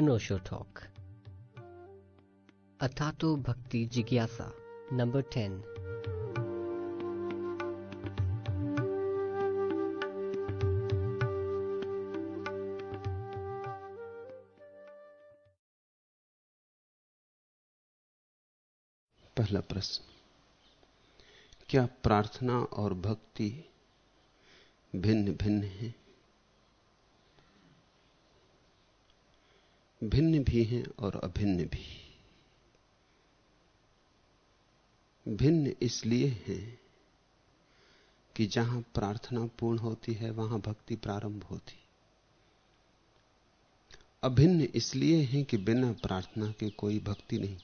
नोशो talk अथातो भक्ति जिज्ञासा number ten पहला प्रश्न। क्या प्रार्थना और भक्ति भिन्न भिन्न है? भिन्न भी हैं और अभिन्न भी। भिन्न इसलिए है कि जहाँ प्रार्थना पूर्ण होती है, वहाँ भक्ति प्रारंभ होती। अभिन्न इसलिए है कि बिना प्रार्थना के कोई भक्ति नहीं।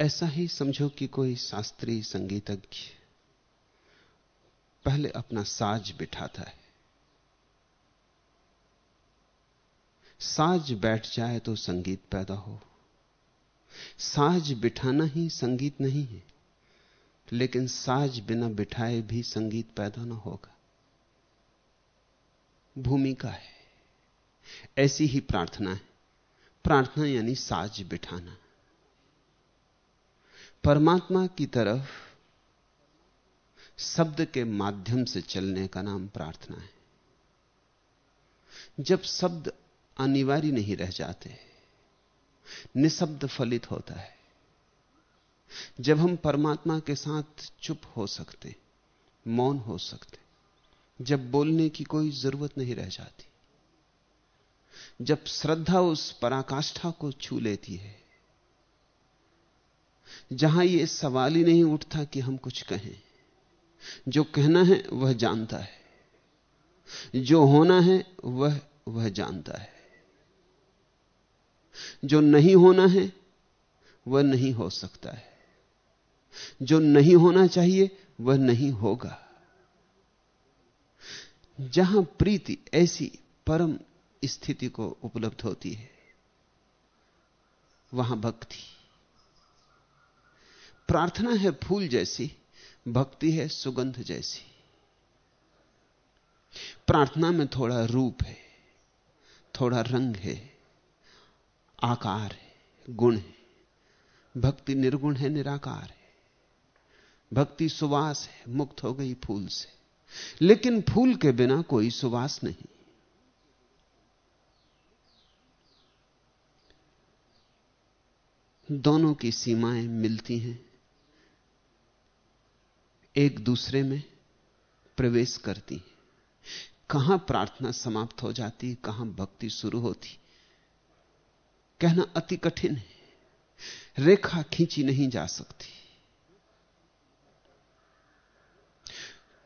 ऐसा ही समझो कि कोई शास्त्रीय संगीतज्ञ पहले अपना साज बिठाता है। साज बैठ जाए तो संगीत पैदा हो। साज बिठाना ही संगीत नहीं है, लेकिन साज बिना बिठाए भी संगीत पैदा ना होगा। भूमिका है, ऐसी ही प्रार्थना है। प्रार्थना यानी साज बिठाना। परमात्मा की तरफ़ शब्द के माध्यम से चलने का नाम प्रार्थना है। जब शब्द अनिवार्य नहीं रह जाते। निशब्द फलित होता है। जब हम परमात्मा के साथ चुप हो सकते, मौन हो सकते, जब बोलने की कोई ज़रूरत नहीं रह जाती, जब श्रद्धा उस पराकाष्ठा को छू लेती है, जहाँ यह सवाल ही नहीं उठता कि हम कुछ कहें, जो कहना है वह जानता है, जो होना है वह वह जानता है। जो नहीं होना है, वह नहीं हो सकता है। जो नहीं होना चाहिए, वह नहीं होगा। जहाँ प्रीति ऐसी परम स्थिति को उपलब्ध होती है, वहाँ भक्ति। प्रार्थना है फूल जैसी, भक्ति है सुगंध जैसी। प्रार्थना में थोड़ा रूप है, थोड़ा रंग है आकार है, गुण है। भक्ति निर्गुण है, निराकार है। भक्ति सुवास है, मुक्त हो गई फूल से। लेकिन फूल के बिना कोई सुवास नहीं। दोनों की सीमाएँ मिलती हैं। एक दूसरे में प्रवेश करती हैं। कहाँ प्रार्थना समाप्त हो जाती, कहाँ भक्ति शुरू होती। कहना अति कठिन है। रेखा खींची नहीं जा सकती।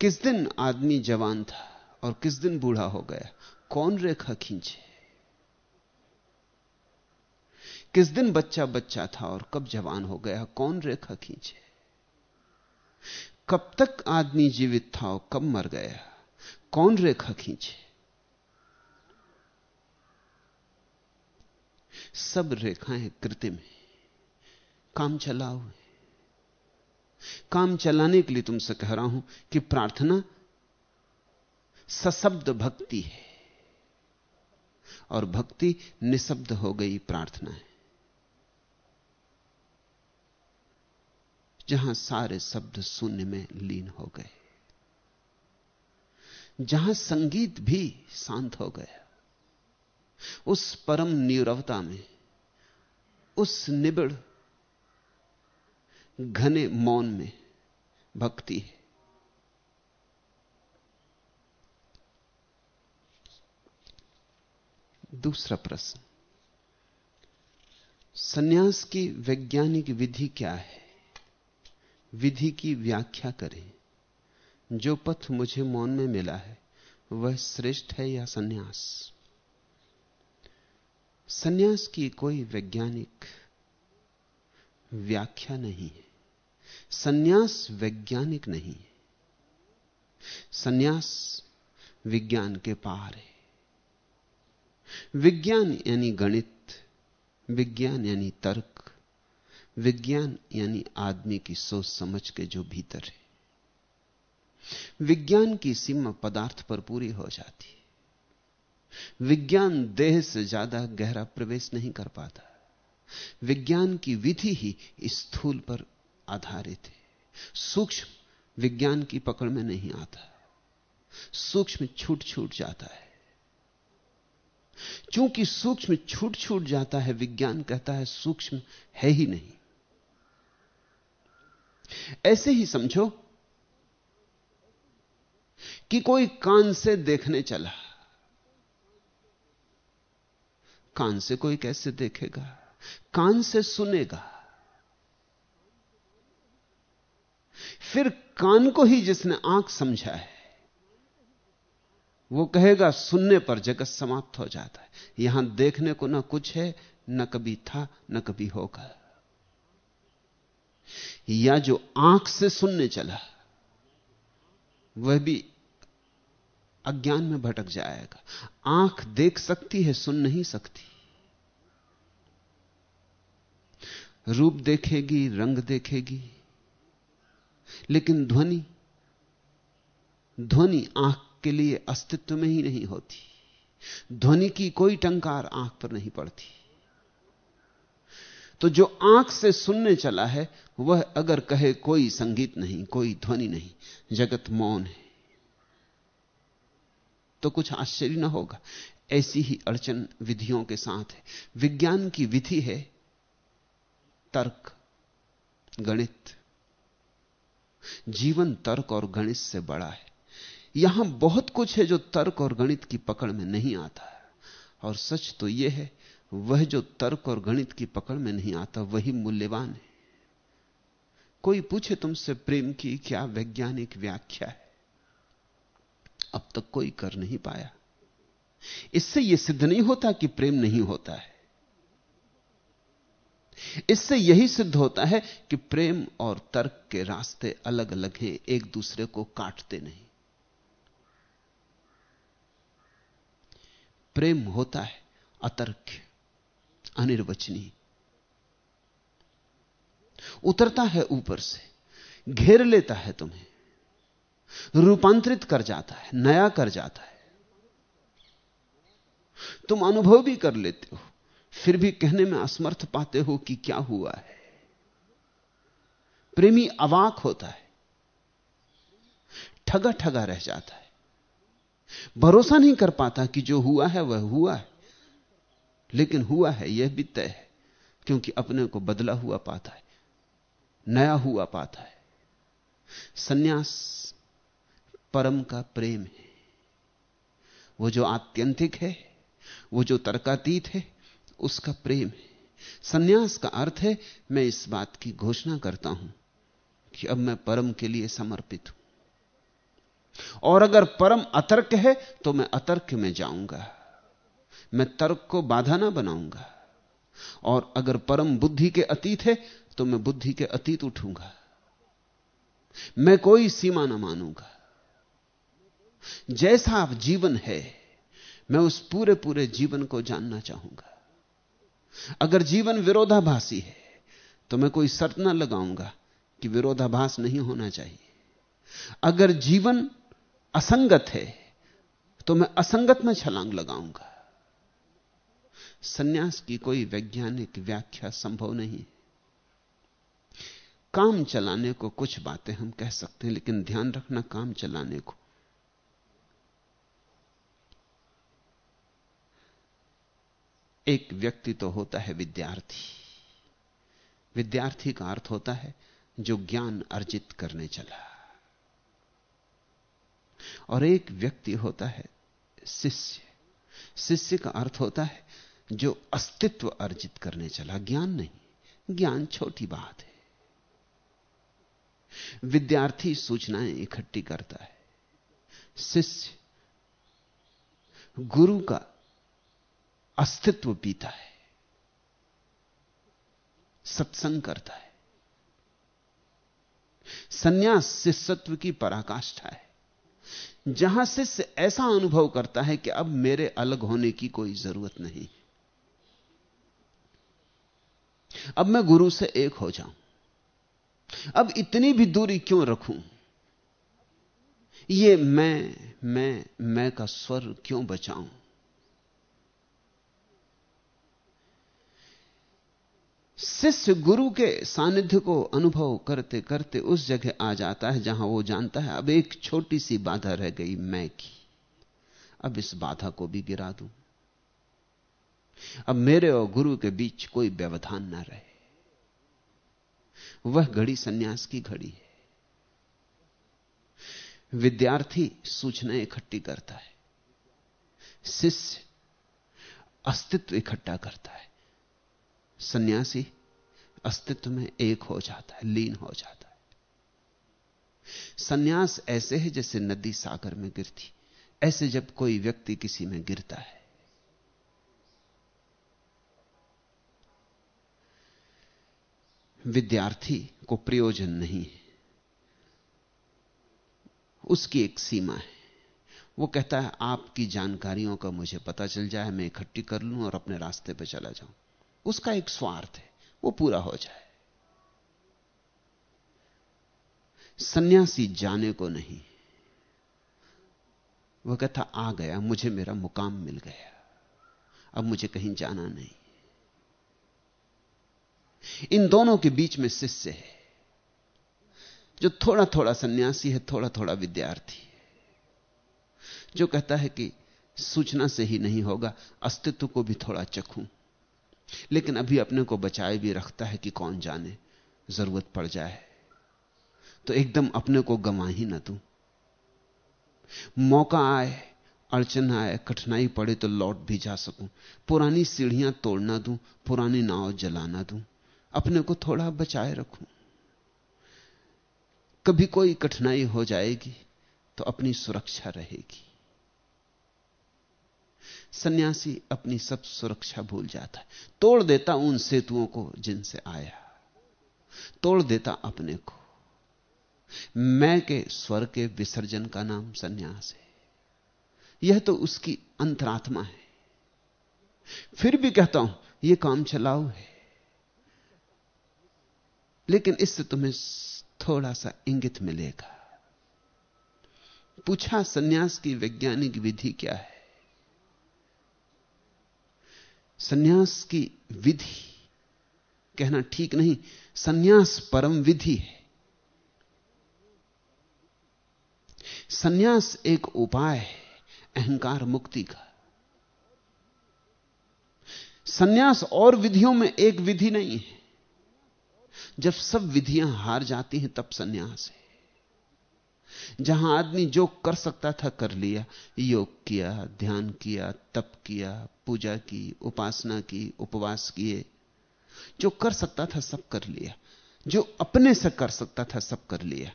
किस दिन आदमी जवान था और किस दिन बूढ़ा हो गया, कौन रेखा खींचे? किस दिन बच्चा बच्चा था और कब जवान हो गया, कौन रेखा खींचे? कब तक आदमी जीवित था और कब मर गया, कौन रेखा खींचे? सब रेखाएँ कृत्रिम है। काम चलाओ है। काम चलाने के लिए तुमसे कह रहा हूँ कि प्रार्थना सशब्द भक्ति है। और भक्ति निशब्द हो गई प्रार्थना है। जहाँ सारे शब्द शून्य में लीन हो गए, जहाँ संगीत भी शांत हो गया उस परम नीरवता में, उस निबिड़, घने मौन में भक्ति है। दूसरा प्रश्न, सन्यास की वैज्ञानिक विधि क्या है? विधि की व्याख्या करें। जो पथ मुझे मौन में मिला है, वह श्रेष्ठ है या सन्यास? सन्यास की कोई वैज्ञानिक व्याख्या नहीं है। सन्यास वैज्ञानिक नहीं है। सन्यास विज्ञान के पार है। विज्ञान यानी गणित, विज्ञान यानी तर्क, विज्ञान यानी आदमी की सोच समझ के जो भीतर है। विज्ञान की सीमा पदार्थ पर पूरी हो जाती है। विज्ञान देह से ज़्यादा गहरा प्रवेश नहीं कर पाता। विज्ञान की विधि ही स्थूल पर आधारित है। सूक्ष्म विज्ञान की पकड़ में नहीं आता। सूक्ष्म छूट छूट जाता है। क्योंकि सूक्ष्म छूट छूट जाता है, विज्ञान कहता है सूक्ष्म है ही नहीं। ऐसे ही समझो कि कोई कान से देखने चला। कान से कोई कैसे देखेगा? कान से सुनेगा। फिर कान को ही जिसने आँख समझा है, वो कहेगा, सुनने पर जगत समाप्त हो जाता है। यहाँ देखने को ना कुछ है, न कभी था, न कभी होगा। या जो आँख से सुनने चला, वह भी अज्ञान में भटक जाएगा। आँख देख सकती है, सुन नहीं सकती। रूप देखेगी, रंग देखेगी। लेकिन ध्वनि ध्वनि आँख के लिए अस्तित्व में ही नहीं होती। ध्वनि की कोई टंकार आँख पर नहीं पड़ती। तो जो आँख से सुनने चला है, वह अगर कहे कोई संगीत नहीं, कोई ध्वनि नहीं, जगत मौन है। तो कुछ आश्चर्य ना होगा। ऐसी ही अड़चन विधियों के साथ है। विज्ञान की विधि है तर्क, गणित। जीवन तर्क और गणित से बड़ा है। यहाँ बहुत कुछ है जो तर्क और गणित की पकड़ में नहीं आता है। और सच तो यह है, वह जो तर्क और गणित की पकड़ में नहीं आता, वही मूल्यवान है। कोई पूछे तुमसे प्रेम की क्या वैज्ञानिक व्याख्या है? अब तक कोई कर नहीं पाया। इससे यह सिद्ध नहीं होता कि प्रेम नहीं होता है। इससे यही सिद्ध होता है कि प्रेम और तर्क के रास्ते अलग अलग हैं, एक दूसरे को काटते नहीं। प्रेम होता है अतर्क, अनिर्वचनीय। उतरता है ऊपर से, घेर लेता है तुम्हें। रूपांतरित कर जाता है, नया कर जाता है। तुम अनुभव भी कर लेते हो, फिर भी कहने में असमर्थ पाते हो कि क्या हुआ है। प्रेमी अवाक होता है ठगा ठगा रह जाता है। भरोसा नहीं कर पाता कि जो हुआ है, वह हुआ है। लेकिन हुआ है, यह भी तय है, क्योंकि अपने को बदला हुआ पाता है, नया हुआ पाता है। सन्यास परम का प्रेम है। वो जो आत्यंतिक है, वो जो तर्कातीत है, उसका प्रेम है। सन्यास का अर्थ है, मैं इस बात की घोषणा करता हूँ कि अब मैं परम के लिए समर्पित हूँ। और अगर परम अतर्क है तो मैं अतर्क में जाऊँगा। मैं तर्क को बाधा ना बनाऊँगा। और अगर परम बुद्धि के अतीत है तो मैं बुद्धि के अतीत उठूँगा। मैं कोई सीमा ना मानूँगा। जैसा आप जीवन है, मैं उस पूरे पूरे जीवन को जानना चाहूँगा। अगर जीवन विरोधाभासी है तो मैं कोई शर्त ना लगाऊँगा कि विरोधाभास नहीं होना चाहिए। अगर जीवन असंगत है तो मैं असंगत में छलांग लगाऊँगा। सन्यास की कोई वैज्ञानिक व्याख्या संभव नहीं काम चलाने को कुछ बातें हम कह सकते हैं, लेकिन ध्यान रखना, काम चलाने को एक व्यक्ति तो होता है विद्यार्थी। विद्यार्थी का अर्थ होता है जो ज्ञान अर्जित करने चला। और एक व्यक्ति होता है शिष्य। शिष्य का अर्थ होता है जो अस्तित्व अर्जित करने चला। ज्ञान नहीं, ज्ञान छोटी बात है। विद्यार्थी सूचनाएँ इकट्ठी करता है। शिष्य गुरु का अस्तित्व पीता है, सत्संग करता है, सन्यास शिष्यत्व की पराकाष्ठा है। जहाँ शिष्य ऐसा अनुभव करता है कि अब मेरे अलग होने की कोई ज़रूरत नहीं अब मैं गुरु से एक हो जाऊँ। अब इतनी भी दूरी क्यों रखूँ? ये मैं मैं मैं का स्वर क्यों बचाऊं? शिष्य गुरु के सानिध्य को अनुभव करते करते उस जगह आ जाता है जहाँ वो जानता है, अब एक छोटी सी बाधा रह गई मैं की। अब इस बाधा को भी गिरा दूँ। अब मेरे और गुरु के बीच कोई व्यवधान ना रहे। वह घड़ी सन्यास की घड़ी है। विद्यार्थी सूचना इकट्ठी करता है। शिष्य अस्तित्व इकट्ठा करता है। सन्यासी, अस्तित्व में एक हो जाता है, लीन हो जाता है। सन्यास ऐसे है जैसे नदी सागर में गिरती, ऐसे जब कोई व्यक्ति किसी में गिरता है। विद्यार्थी को प्रयोजन नहीं है। उसकी एक सीमा है। वो कहता है, आपकी जानकारियों का मुझे पता चल जाए, मैं इकट्ठी कर लूँ और अपने रास्ते पर चला जाऊँ। उसका एक स्वार्थ है, वो पूरा हो जाए। सन्यासी जाने को नहीं। वह कहता, आ गया, मुझे मेरा मुकाम मिल गया। अब मुझे कहीं जाना नहीं। इन दोनों के बीच में शिष्य है, जो थोड़ा थोड़ा सन्यासी है थोड़ा थोड़ा विद्यार्थी है, जो कहता है कि, सूचना से ही नहीं होगा, अस्तित्व को भी थोड़ा चखूं। लेकिन अभी अपने को बचाए भी रखता है कि कौन जाने, ज़रूरत पड़ जाए। तो एकदम अपने को गंवा ही ना दूँ मौका आए, अड़चन आए, कठिनाई पड़े तो लौट भी जा सकूँ। पुरानी सीढ़ियाँ तोड़ना दूँ, पुरानी नाव जलाना दूँ। अपने को थोड़ा बचाए रखूँ। कभी कोई कठिनाई हो जाएगी तो अपनी सुरक्षा रहेगी। सन्यासी अपनी सब सुरक्षा भूल जाता है। तोड़ देता उन सेतुओं को जिनसे आया। तोड़ देता अपने को। मैं के स्वर के विसर्जन का नाम सन्यास है। यह तो उसकी अंतरात्मा है। फिर भी कहता हूँ यह काम चलाऊ है। लेकिन इससे तुम्हें थोड़ा सा इंगित मिलेगा। पूछा सन्यास की वैज्ञानिक विधि क्या है? सन्यास की विधि। कहना ठीक नहीं, सन्यास परम विधि है। सन्यास एक उपाय है, अहंकार मुक्ति का। सन्यास और विधियों में एक विधि नहीं है। जब सब विधियाँ हार जाती हैं, तब सन्यास है। जहाँ आदमी जो कर सकता था कर लिया। योग किया, ध्यान किया, तप किया, पूजा की, उपासना की, उपवास किए। जो कर सकता था सब कर लिया। जो अपने से कर सकता था सब कर लिया।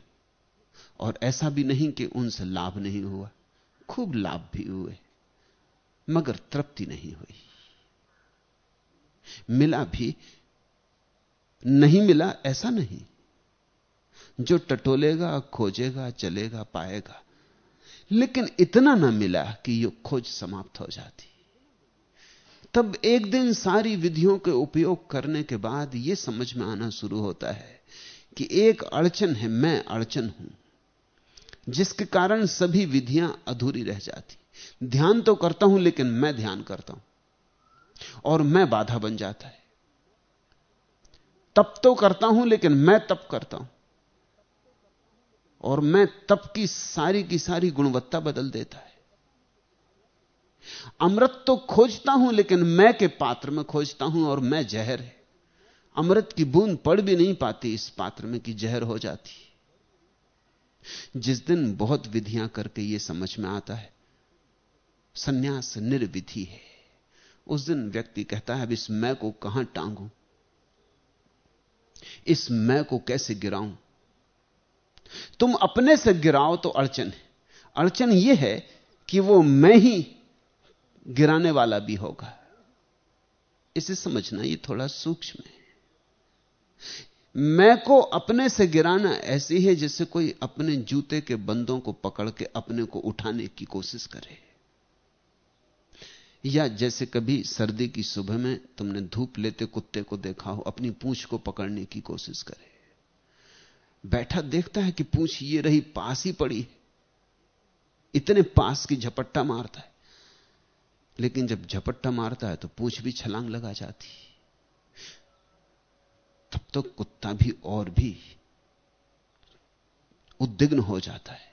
और ऐसा भी नहीं कि उनसे लाभ नहीं हुआ। खूब लाभ भी हुए। मगर तृप्ति नहीं हुई। मिला भी, नहीं मिला ऐसा नहीं। जो टटोलेगा, खोजेगा, चलेगा, पाएगा। लेकिन इतना ना मिला कि यह खोज समाप्त हो जाती। तब एक दिन सारी विधियों के उपयोग करने के बाद यह समझ में आना शुरू होता है कि एक अड़चन है, मैं अड़चन हूँ, जिसके कारण सभी विधियाँ अधूरी रह जाती। ध्यान तो करता हूँ, लेकिन मैं ध्यान करता हूँ, और मैं बाधा बन जाता है। तप तो करता हूँ, लेकिन मैं तप करता हूँ। और मैं तप की सारी की सारी गुणवत्ता बदल देता है। अमृत तो खोजता हूँ, लेकिन मैं के पात्र में खोजता हूँ और मैं जहर है। अमृत की बूंद पड़ भी नहीं पाती, इस पात्र में कि जहर हो जाती जिस दिन बहुत विधियाँ करके यह समझ में आता है, सन्यास निर्विधि है। उस दिन व्यक्ति कहता है, अब इस मैं को कहाँ टांगू? इस मैं को कैसे गिराऊं? तुम अपने से गिराओ तो अड़चन है। अड़चन यह है कि वो मैं ही गिराने वाला भी होगा। इसे समझना यह थोड़ा सूक्ष्म है। मैं को अपने से गिराना ऐसी है जैसे कोई अपने जूते के बंदों को पकड़ के अपने को उठाने की कोशिश करे। या जैसे कभी सर्दी की सुबह में तुमने धूप लेते कुत्ते को देखा हो, अपनी पूंछ को पकड़ने की कोशिश करे। बैठा देखता है कि पूछ ये रही पास ही पड़ी इतने पास की झपट्टा मारता है। लेकिन जब झपट्टा मारता है तो पूछ भी छलांग लगा जाती तब तो कुत्ता भी और भी उद्विग्न हो जाता है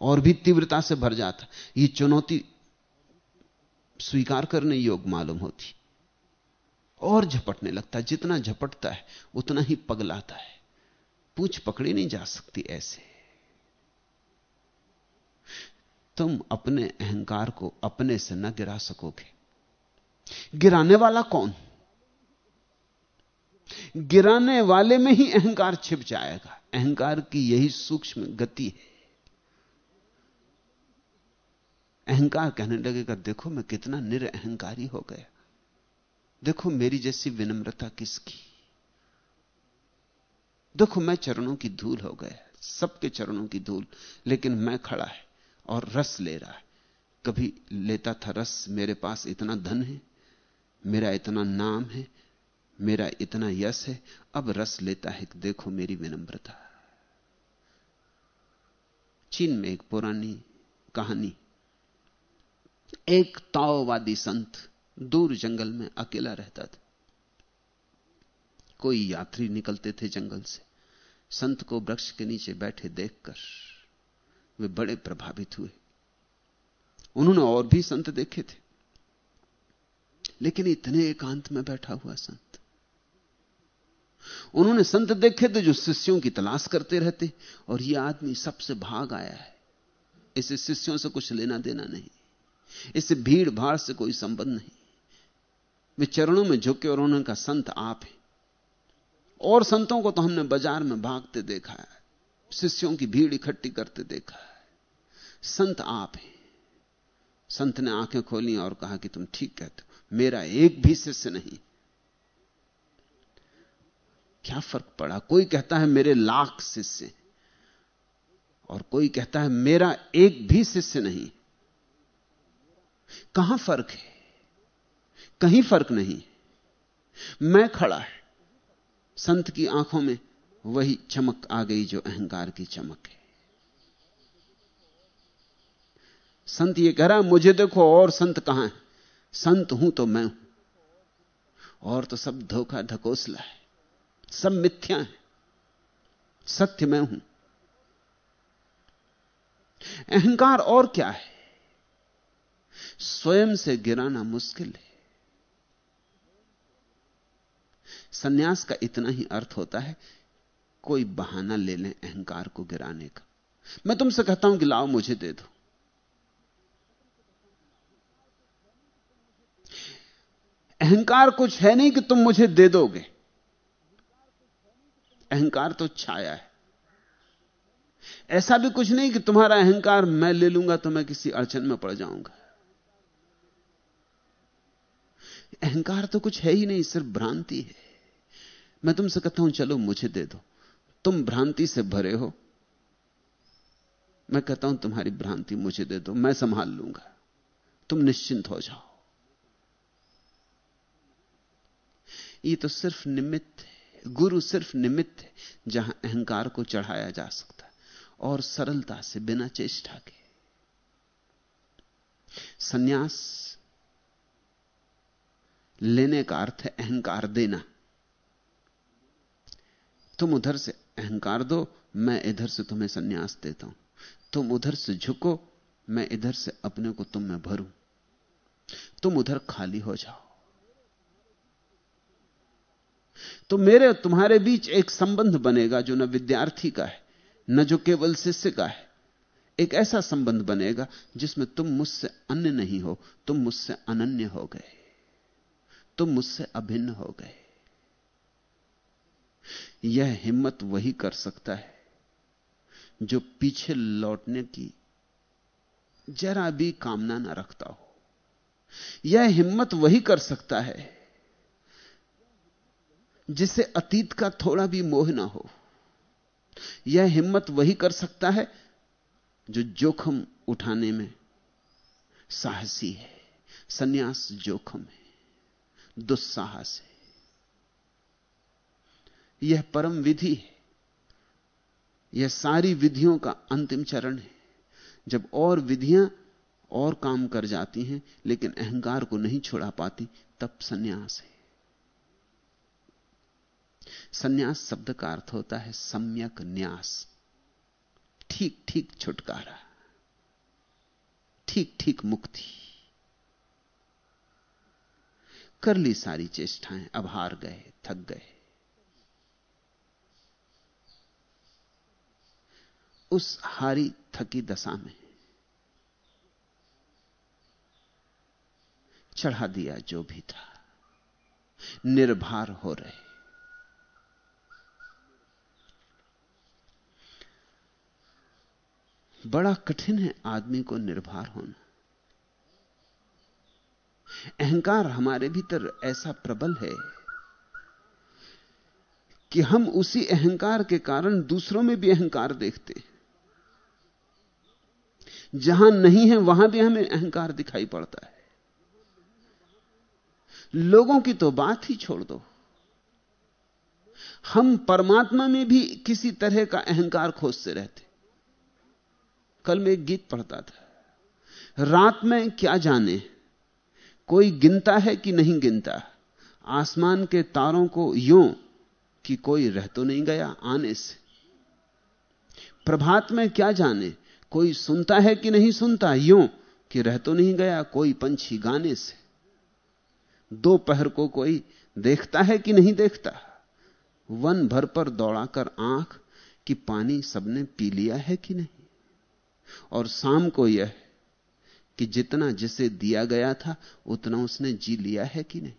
और भी तीव्रता से भर जाता ये चुनौती स्वीकार करने योग मालूम होती। और झपटने लगता है। जितना झपटता है, उतना ही पगलाता है। पूछ पकड़ी नहीं जा सकती ऐसे। तुम अपने अहंकार को अपने से न गिरा सकोगे। गिराने वाला कौन? गिराने वाले में ही अहंकार छिप जाएगा। अहंकार की यही सूक्ष्म गति है। अहंकार कहने लगेगा, देखो, मैं कितना निरअहंकारी हो गया। देखो, मेरी जैसी विनम्रता किसकी? देखो, मैं चरणों की धूल हो गया सबके चरणों की धूल, लेकिन मैं खड़ा है और रस ले रहा है। कभी लेता था रस, मेरे पास इतना धन है, मेरा इतना नाम है, मेरा इतना यश है, अब रस लेता है, देखो मेरी विनम्रता। चीन में एक पुरानी कहानी। एक ताओवादी संत दूर जंगल में अकेला रहता था। कोई यात्री निकलते थे जंगल से। संत को वृक्ष के नीचे बैठे देखकर वे बड़े प्रभावित हुए। उन्होंने और भी संत देखे थे। लेकिन इतने एकांत में बैठा हुआ संत। उन्होंने संत देखे थे जो शिष्यों की तलाश करते रहते और यह आदमी सबसे भाग आया है। इसे शिष्यों से कुछ लेना देना नहीं। इसे भीड़ भाड़ से कोई संबंध नहीं। वे चरणों में झुके और उन्होंने कहा संत आप हैं। और संतों को तो हमने बाज़ार में भागते देखा है, शिष्यों की भीड़ इकट्ठी करते देखा है। संत आप हैं। संत ने आँखें खोली और कहा कि तुम ठीक कहते हो, मेरा एक भी शिष्य नहीं। क्या फ़र्क पड़ा? कोई कहता है मेरे लाख शिष्य और कोई कहता है मेरा एक भी शिष्य नहीं। कहाँ फ़र्क है? कहीं फ़र्क नहीं। मैं खड़ा है। संत की आँखों में वही चमक आ गई जो अहंकार की चमक है। संत ये कह रहा है, मुझे देखो और संत कहाँ है? संत हूँ तो मैं हूँ। और तो सब धोखा ढकोसला है, सब मिथ्या है, सत्य मैं हूँ। अहंकार और क्या है? स्वयं से गिराना मुश्किल है। सन्यास का इतना ही अर्थ होता है, कोई बहाना ले लें अहंकार को गिराने का। मैं तुमसे कहता हूँ कि लाओ मुझे दे दो। अहंकार कुछ है नहीं कि तुम मुझे दे दोगे। अहंकार तो छाया है। ऐसा भी कुछ नहीं कि तुम्हारा अहंकार मैं ले लूँगा तो मैं किसी अड़चन में पड़ जाऊँगा। अहंकार तो कुछ है ही नहीं, सिर्फ़ भ्रांति है। मैं तुमसे कहता हूँ, चलो मुझे दे दो। तुम भ्रांति से भरे हो। मैं कहता हूँ, तुम्हारी भ्रांति मुझे दे दो, मैं संभाल लूँगा। तुम निश्चिंत हो जाओ। ये तो सिर्फ़ निमित्त है। गुरु सिर्फ़ निमित्त है, जहाँ अहंकार को चढ़ाया जा सकता है और सरलता से बिना चेष्टा के। सन्यास लेने का अर्थ है अहंकार देना। तुम उधर से अहंकार दो, मैं इधर से तुम्हें सन्यास देता हूँ। तुम उधर से झुको, मैं इधर से अपने को तुम में भरूं। तुम उधर खाली हो जाओ। तो मेरे तुम्हारे बीच एक संबंध बनेगा जो न विद्यार्थी का है, न जो केवल शिष्य का है। एक ऐसा संबंध बनेगा जिसमें तुम मुझसे अन्य नहीं हो, तुम मुझसे अनन्य हो गए। तुम मुझसे अभिन्न हो गए। यह हिम्मत वही कर सकता है जो पीछे लौटने की जरा भी कामना ना रखता हो। यह हिम्मत वही कर सकता है जिसे अतीत का थोड़ा भी मोह ना हो। यह हिम्मत वही कर सकता है जो जोखम उठाने में साहसी है, सन्यास जोखम है, दुस्साहस है। यह परम विधि है। यह सारी विधियों का अंतिम चरण है। जब और विधियाँ और काम कर जाती हैं, लेकिन अहंकार को नहीं छोड़ा पाती, तब सन्यास है। सन्यास शब्द का अर्थ होता है सम्यक न्यास। ठीक ठीक छुटकारा। ठीक ठीक मुक्ति। कर ली सारी चेष्टाएँ, अब हार गए, थक गए। उस हारी थकी दशा में चढ़ा दिया जो भी था। निर्भर हो रहे। बड़ा कठिन है आदमी को निर्भर होना। अहंकार हमारे भीतर ऐसा प्रबल है कि हम उसी अहंकार के कारण दूसरों में भी अहंकार देखते जहाँ नहीं है, वहाँ भी हमें अहंकार दिखाई पड़ता है। लोगों की तो बात ही छोड़ दो। हम परमात्मा में भी किसी तरह का अहंकार खोजते रहते। कल मैं एक गीत पढ़ता था। रात में क्या जाने? कोई गिनता है कि नहीं गिनता? आसमान के तारों को यूँ कि कोई रह तो नहीं गया आने से। प्रभात में क्या जाने? कोई सुनता है कि नहीं सुनता? यूँ कि रह तो नहीं गया कोई पंछी गाने से। दोपहर को कोई देखता है कि नहीं देखता? वन भर पर दौड़ाकर आँख कि पानी सबने पी लिया है कि नहीं? और शाम को यह कि जितना जिसे दिया गया था, उतना उसने जी लिया है कि नहीं?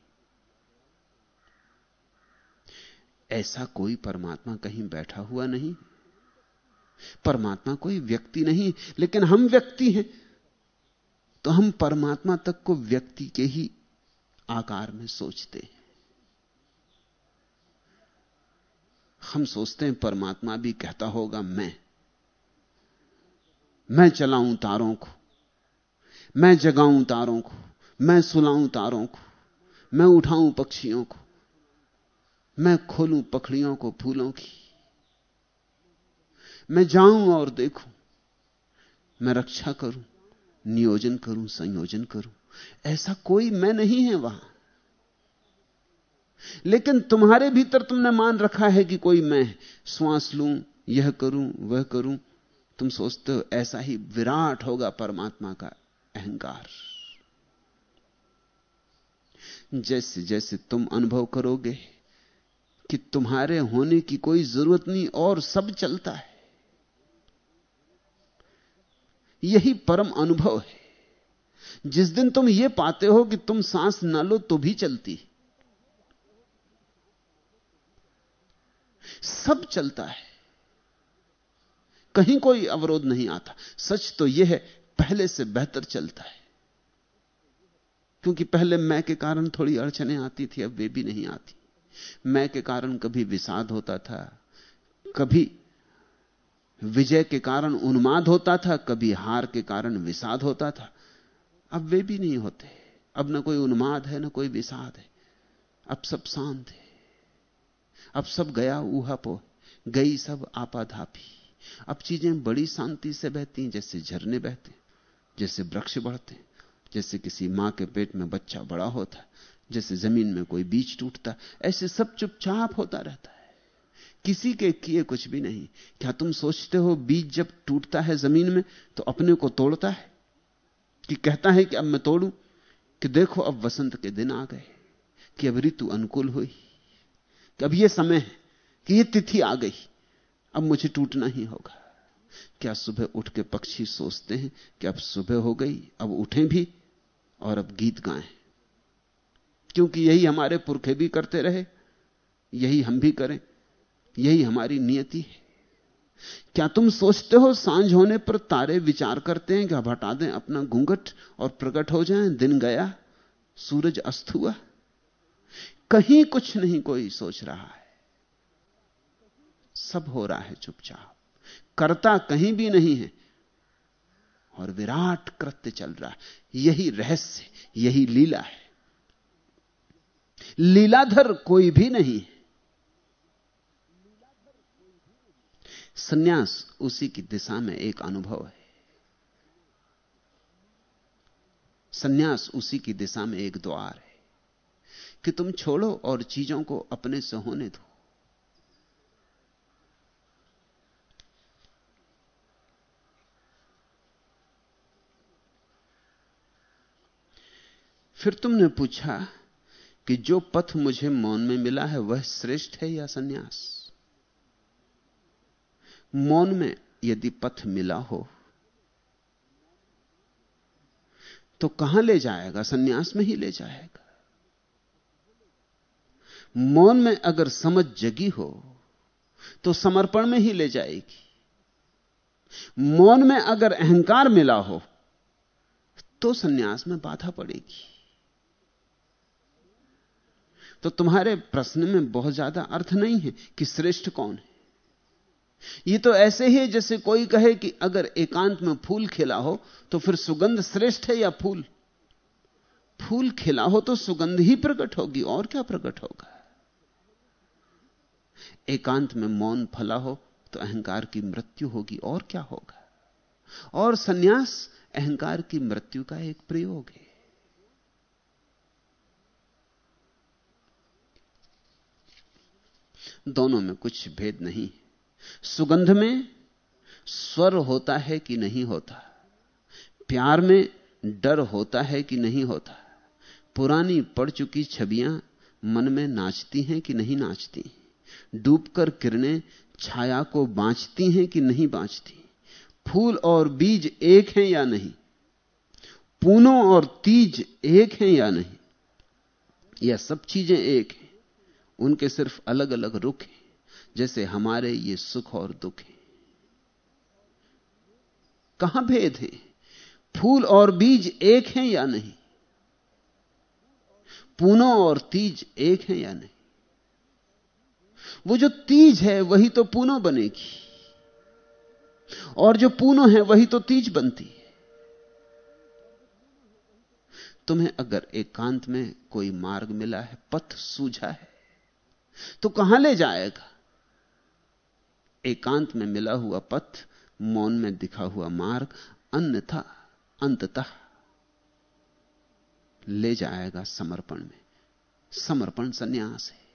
ऐसा कोई परमात्मा कहीं बैठा हुआ नहीं। परमात्मा कोई व्यक्ति नहीं, लेकिन हम व्यक्ति हैं। तो हम परमात्मा तक को व्यक्ति के ही आकार में सोचते हैं। हम सोचते हैं, परमात्मा भी कहता होगा, मैं मैं चलाऊं तारों को, मैं जगाऊं तारों को, मैं सुलाऊं तारों को, मैं उठाऊं पक्षियों को, मैं खोलूं पखड़ियों को फूलों की। मैं जाऊँ और देखूँ। मैं रक्षा करूँ, नियोजन करूँ, संयोजन करूँ। ऐसा कोई मैं नहीं है वहाँ। लेकिन तुम्हारे भीतर तुमने मान रखा है कि कोई मैं श्वास लूँ, यह करूँ, वह करूँ। तुम सोचते हो ऐसा ही विराट होगा परमात्मा का अहंकार। जैसे जैसे तुम अनुभव करोगे कि तुम्हारे होने की कोई ज़रूरत नहीं और सब चलता है। यही परम अनुभव है। जिस दिन तुम यह पाते हो कि तुम सांस न लो तो भी चलती। सब चलता है। कहीं कोई अवरोध नहीं आता। सच तो यह है, पहले से बेहतर चलता है। क्योंकि पहले मैं के कारण थोड़ी अड़चने आती थी, अब वे भी नहीं आती। मैं के कारण कभी विषाद होता था, कभी विजय के कारण उन्माद होता था, कभी हार के कारण विषाद होता था। अब वे भी नहीं होते। अब ना कोई उन्माद है, ना कोई विषाद है। अब सब शांत है। अब सब गया ऊहा पो, गई सब आपाधापी। अब चीज़ें बड़ी शांति से बहती जैसे झरने बहते जैसे वृक्ष बढ़ते जैसे किसी माँ के पेट में बच्चा बड़ा होता जैसे ज़मीन में कोई बीज टूटता ऐसे सब चुपचाप होता रहता किसी के किए कुछ भी नहीं। क्या तुम सोचते हो बीज जब टूटता है ज़मीन में तो अपने को तोड़ता है? कि कहता है कि अब मैं तोड़ू? कि देखो, अब वसंत के दिन आ गए, कि अब ऋतु अनुकूल हुई, कि अब यह समय है, कि यह तिथि आ गई, अब मुझे टूटना ही होगा। क्या सुबह उठ के पक्षी सोचते हैं कि अब सुबह हो गई, अब उठें भी और अब गीत गाएँ? क्योंकि यही हमारे पुरखे भी करते रहे, यही हम भी करें। यही हमारी नियति है। क्या तुम सोचते हो साँझ होने पर तारे विचार करते हैं कि हटा दें अपना घूंघट और प्रकट हो जाएँ, दिन गया, सूरज अस्त हुआ? कहीं कुछ नहीं कोई सोच रहा है। सब हो रहा है चुपचाप। करता कहीं भी नहीं है और विराट कृत्य चल रहा है। यही रहस्य, यही लीला है। लीलाधर कोई भी नहीं है। सन्यास उसी की दिशा में एक अनुभव है। सन्यास उसी की दिशा में एक द्वार है कि तुम छोड़ो और चीज़ों को अपने से होने दो। फिर तुमने पूछा कि जो पथ मुझे मौन में मिला है, वह श्रेष्ठ है या सन्यास? मौन में यदि पथ मिला हो तो कहाँ ले जाएगा? सन्यास में ही ले जाएगा। मौन में अगर समझ जगी हो तो समर्पण में ही ले जाएगी। मौन में अगर अहंकार मिला हो तो सन्यास में बाधा पड़ेगी। तो तुम्हारे प्रश्न में बहुत ज़्यादा अर्थ नहीं है कि श्रेष्ठ कौन है। यह तो ऐसे ही है जैसे कोई कहे कि अगर एकांत में फूल खिला हो तो फिर सुगंध श्रेष्ठ है या फूल? फूल खिला हो तो सुगंध ही प्रकट होगी, और क्या प्रकट होगा? एकांत में मौन फला हो तो अहंकार की मृत्यु होगी, और क्या होगा? और सन्यास, अहंकार की मृत्यु का एक प्रयोग है। दोनों में कुछ भेद नहीं सुगंध में स्वर होता है कि नहीं होता? प्यार में डर होता है कि नहीं होता? पुरानी पड़ चुकी छवियाँ मन में नाचती हैं कि नहीं नाचती? डूबकर किरणें छाया को बांचती हैं कि नहीं बांचती? फूल और बीज एक हैं या नहीं? पूनों और तीज एक हैं या नहीं? यह सब चीज़ें एक हैं। उनके सिर्फ़ अलग अलग रुख हैं। जैसे हमारे ये सुख और दुख हैं। कहाँ भेद है? फूल और बीज एक हैं या नहीं? पूनो और तीज एक हैं या नहीं? वो जो तीज है, वही तो पूनो बनेगी। और जो पूनो है, वही तो तीज बनती है। तुम्हें अगर एकांत एक में कोई मार्ग मिला है, पथ सूझा है तो कहाँ ले जाएगा? एकांत में मिला हुआ पथ, मौन में दिखा हुआ मार्ग, अन्यथा, अंततः ले जाएगा समर्पण में। समर्पण सन्यास है।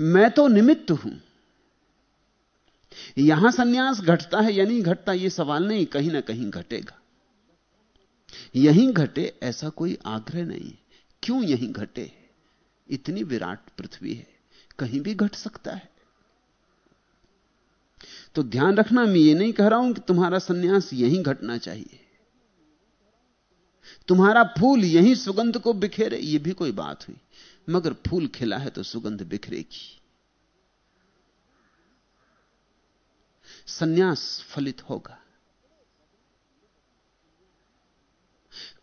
मैं तो निमित्त हूँ। यहाँ सन्यास घटता है या नहीं घटता यह सवाल नहीं, कहीं ना कहीं घटेगा। यहीं घटे ऐसा कोई आग्रह नहीं क्यों यहीं घटे? इतनी विराट पृथ्वी है, कहीं भी घट सकता है। तो ध्यान रखना, मैं ये नहीं कह रहा हूँ कि तुम्हारा सन्यास यहीं घटना चाहिए। तुम्हारा फूल यहीं सुगंध को बिखेरे, ये भी कोई बात हुई। मगर फूल खिला है तो सुगंध बिखरेगी। सन्यास फलित होगा।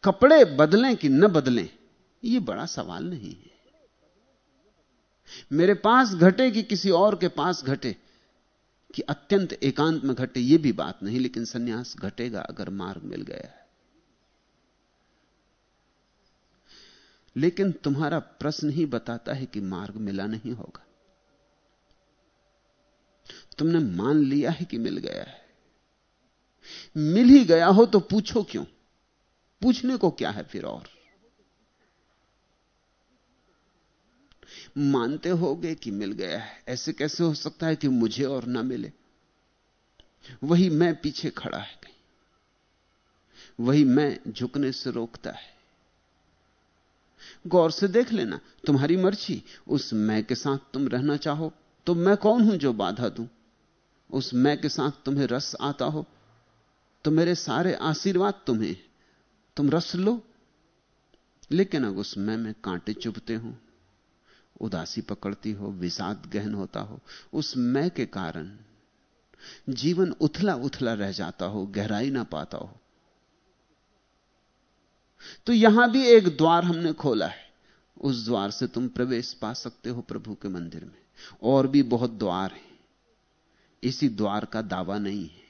कपड़े बदलें कि न बदलें यह बड़ा सवाल नहीं है। मेरे पास घटे कि किसी और के पास घटे कि अत्यंत एकांत में घटे यह भी बात नहीं, लेकिन सन्यास घटेगा अगर मार्ग मिल गया है। लेकिन तुम्हारा प्रश्न ही बताता है कि मार्ग मिला नहीं होगा। तुमने मान लिया है कि मिल गया है। मिल ही गया हो तो पूछो क्यों? पूछने को क्या है फिर और? मानते होगे कि मिल गया है। ऐसे कैसे हो सकता है कि मुझे और ना मिले? वही मैं पीछे खड़ा है कहीं। वही मैं झुकने से रोकता है। गौर से देख लेना, तुम्हारी मर्ज़ी। उस मैं के साथ तुम रहना चाहो तो मैं कौन हूँ जो बाधा दूँ? उस मैं के साथ तुम्हें रस आता हो तो मेरे सारे आशीर्वाद तुम्हें तुम रस लो, लेकिन अब उस मैं में कांटे चुभते हो। उदासी पकड़ती हो, विषाद गहन होता हो, उस मैं के कारण जीवन उथला उथला रह जाता हो, गहराई ना पाता हो। तो यहाँ भी एक द्वार हमने खोला है। उस द्वार से तुम प्रवेश पा सकते हो प्रभु के मंदिर में। और भी बहुत द्वार हैं। इसी द्वार का दावा नहीं है।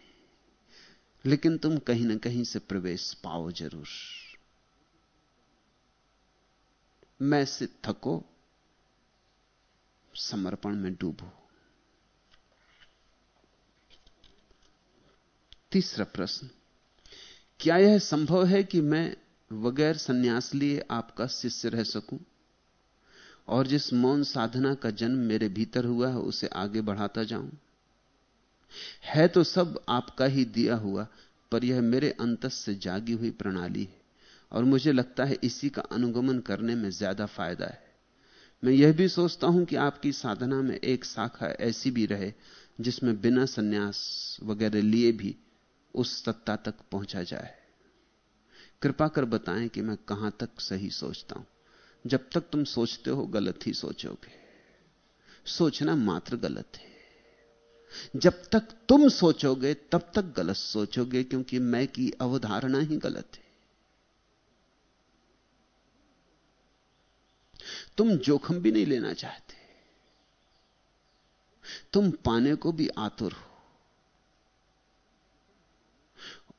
लेकिन तुम कहीं ना कहीं से प्रवेश पाओ ज़रूर। मैं से थको समर्पण में डूबो। तीसरा प्रश्न, क्या यह संभव है कि मैं बगैर संन्यास लिए आपका शिष्य रह सकूँ? और जिस मौन साधना का जन्म मेरे भीतर हुआ है, उसे आगे बढ़ाता जाऊँ? है तो सब आपका ही दिया हुआ, पर यह मेरे अंतस से जागी हुई प्रणाली है, और मुझे लगता है इसी का अनुगमन करने में ज़्यादा फ़ायदा है। मैं यह भी सोचता हूँ कि आपकी साधना में एक शाखा ऐसी भी रहे, जिसमें बिना सन्यास वगैरह लिए भी उस सत्ता तक पहुँचा जाए। कृपा कर बताएँ कि मैं कहाँ तक सही सोचता हूँ। जब तक तुम सोचते हो, गलत ही सोचोगे। सोचना मात्र गलत है। जब तक तुम सोचोगे, तब तक गलत सोचोगे, क्योंकि मैं की अवधारणा ही गलत है। तुम जोखिम भी नहीं लेना चाहते। तुम पाने को भी आतुर हो।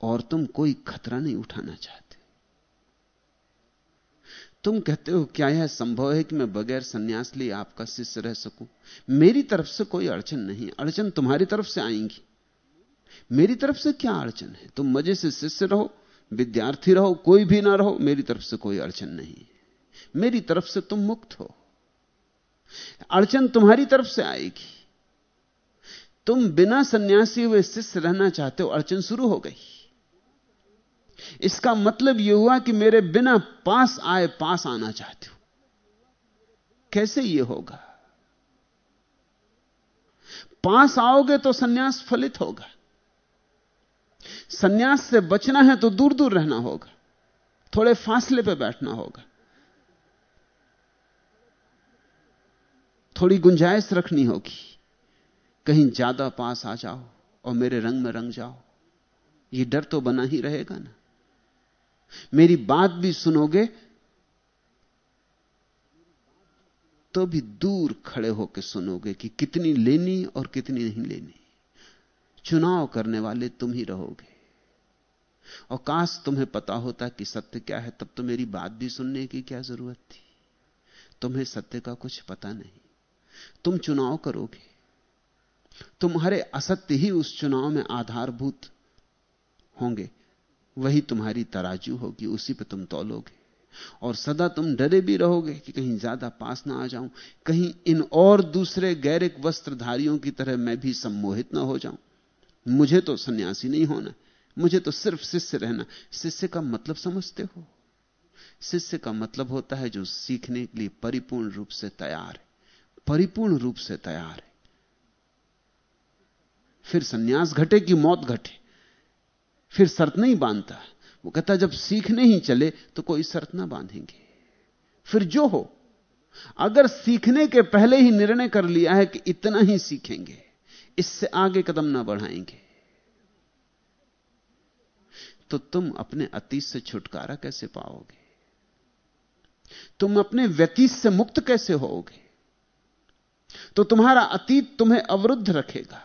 और तुम कोई खतरा नहीं उठाना चाहते। तुम कहते हो, क्या यह संभव है कि मैं बगैर सन्यास लिए आपका शिष्य रह सकूँ? मेरी तरफ़ से कोई अड़चन नहीं, अड़चन तुम्हारी तरफ़ से आएँगी। मेरी तरफ़ से क्या अड़चन है? तुम मज़े से शिष्य रहो, विद्यार्थी रहो, कोई भी ना रहो, मेरी तरफ़ से कोई अड़चन नहीं मेरी तरफ़ से तुम मुक्त हो। अड़चन तुम्हारी तरफ़ से आएगी। तुम बिना सन्यासी हुए शिष्य रहना चाहते हो, अड़चन शुरू हो गई। इसका मतलब यह हुआ कि मेरे बिना पास आए पास आना चाहते हो। कैसे यह होगा? पास आओगे तो सन्यास फलित होगा। सन्यास से बचना है तो दूर दूर रहना होगा। थोड़े फासले पे बैठना होगा। थोड़ी गुंजाइश रखनी होगी। कहीं ज़्यादा पास आ जाओ और मेरे रंग में रंग जाओ। ये डर तो बना ही रहेगा ना। मेरी बात भी सुनोगे तो भी दूर खड़े होकर सुनोगे कि कितनी लेनी और कितनी नहीं लेनी। चुनाव करने वाले तुम ही रहोगे। और काश तुम्हें पता होता कि सत्य क्या है, तब तो मेरी बात भी सुनने की क्या ज़रूरत थी। तुम्हें सत्य का कुछ पता नहीं। तुम चुनाव करोगे। तुम्हारे असत्य ही उस चुनाव में आधारभूत होंगे। वही तुम्हारी तराजू होगी, उसी पे तुम तोलोगे। और सदा तुम डरे भी रहोगे कि कहीं ज़्यादा पास ना आ जाऊँ, कहीं इन और दूसरे गैरिक वस्त्रधारियों की तरह मैं भी सम्मोहित ना हो जाऊँ। मुझे तो सन्यासी नहीं होना मुझे तो सिर्फ़ शिष्य रहना शिष्य का मतलब समझते हो। शिष्य का मतलब होता है जो सीखने के लिए परिपूर्ण रूप से तैयार है। परिपूर्ण रूप से तैयार है। फिर सन्यास घटे कि मौत घटे, फिर शर्त नहीं बांधता। वो कहता, जब सीखने ही चले तो कोई शर्त ना बांधेंगे। फिर जो हो, अगर सीखने के पहले ही निर्णय कर लिया है कि इतना ही सीखेंगे, इससे आगे कदम ना बढ़ाएँगे तो तुम अपने अतीत से छुटकारा कैसे पाओगे? तुम अपने व्यतीत से मुक्त कैसे होोगे तो तुम्हारा अतीत तुम्हें अवरुद्ध रखेगा।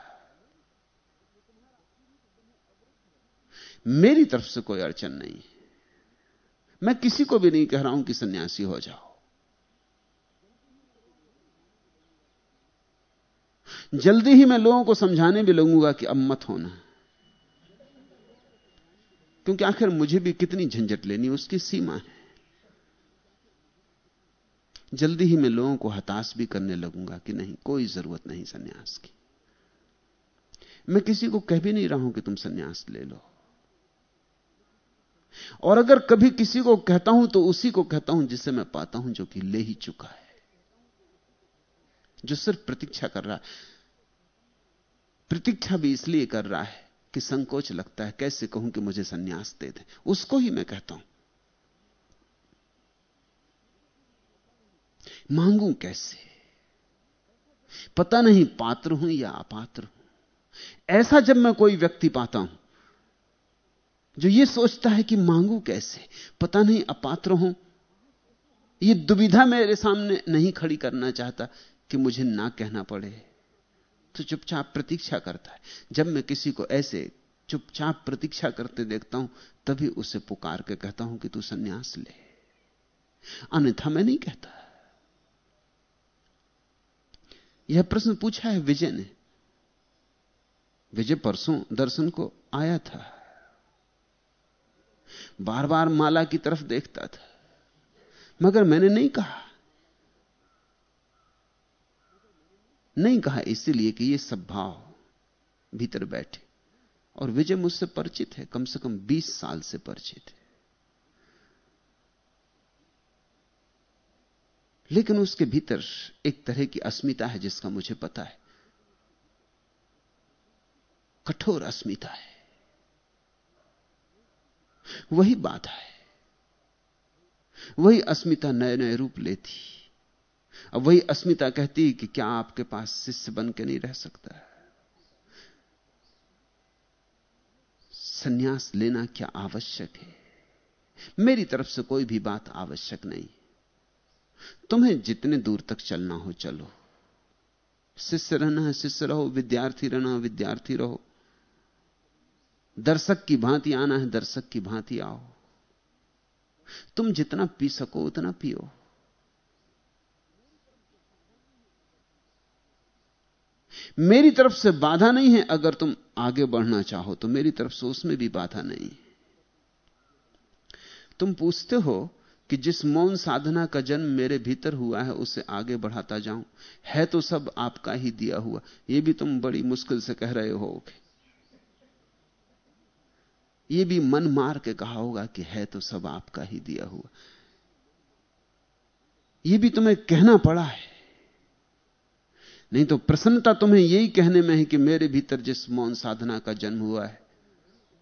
मेरी तरफ़ से कोई अड़चन नहीं मैं किसी को भी नहीं कह रहा हूँ कि सन्यासी हो जाओ। जल्दी ही मैं लोगों को समझाने भी लगूँगा कि अब मत होना। क्योंकि आखिर मुझे भी कितनी झंझट लेनी उसकी सीमा है। जल्दी ही मैं लोगों को हताश भी करने लगूँगा कि नहीं, कोई ज़रूरत नहीं सन्यास की। मैं किसी को कह भी नहीं रहा हूँ कि तुम सन्यास ले लो। और अगर कभी किसी को कहता हूँ तो उसी को कहता हूँ जिसे मैं पाता हूँ जो कि ले ही चुका है, जो सिर्फ़ प्रतीक्षा कर रहा है। प्रतीक्षा भी इसलिए कर रहा है कि संकोच लगता है, कैसे कहूँ कि मुझे सन्यास दे दे? उसको ही मैं कहता हूँ। मांगू कैसे? पता नहीं पात्र हूँ या अपात्र हूँ। ऐसा जब मैं कोई व्यक्ति पाता हूँ, जो ये सोचता है कि मांगू कैसे? पता नहीं अपात्र हूँ। ये दुविधा मेरे सामने नहीं खड़ी करना चाहता कि मुझे ना कहना पड़े। तो चुपचाप प्रतीक्षा करता है। जब मैं किसी को ऐसे चुपचाप प्रतीक्षा करते देखता हूँ, तभी उसे पुकार के कहता हूँ कि तू सन्यास ले। अन्यथा मैं नहीं कहता। यह प्रश्न पूछा है, विजय ने। विजय परसों दर्शन को आया था। बार बार माला की तरफ़ देखता था, मगर मैंने नहीं कहा। नहीं कहा इसीलिए कि यह सब भाव भीतर बैठे, और विजय मुझसे परिचित है, कम से कम 20 साल से परिचित है। लेकिन उसके भीतर एक तरह की अस्मिता है जिसका मुझे पता है। कठोर अस्मिता है। वही बाधा है। वही अस्मिता नए नए रूप लेती। अब वही अस्मिता कहती कि क्या आपके पास शिष्य बन के नहीं रह सकता? है संन्यास लेना क्या आवश्यक है? मेरी तरफ़ से कोई भी बात आवश्यक नहीं। तुम्हें जितने दूर तक चलना हो चलो। शिष्य रहना है, शिष्य रहो, विद्यार्थी रहना विद्यार्थी रहो। दर्शक की भांति आना है, दर्शक की भांति आओ। तुम जितना पी सको, उतना पियो। मेरी तरफ़ से बाधा नहीं है अगर तुम आगे बढ़ना चाहो तो मेरी तरफ़ से उसमें भी बाधा नहीं। तुम पूछते हो कि जिस मौन साधना का जन्म मेरे भीतर हुआ है, उसे आगे बढ़ाता जाऊँ। है तो सब आपका ही दिया हुआ। यह भी तुम बड़ी मुश्किल से कह रहे हो यह भी मन मार के कहा होगा कि है तो सब आपका ही दिया हुआ। यह भी तुम्हें कहना पड़ा है। नहीं तो प्रसन्नता तुम्हें यही कहने में है कि मेरे भीतर जिस मौन साधना का जन्म हुआ है,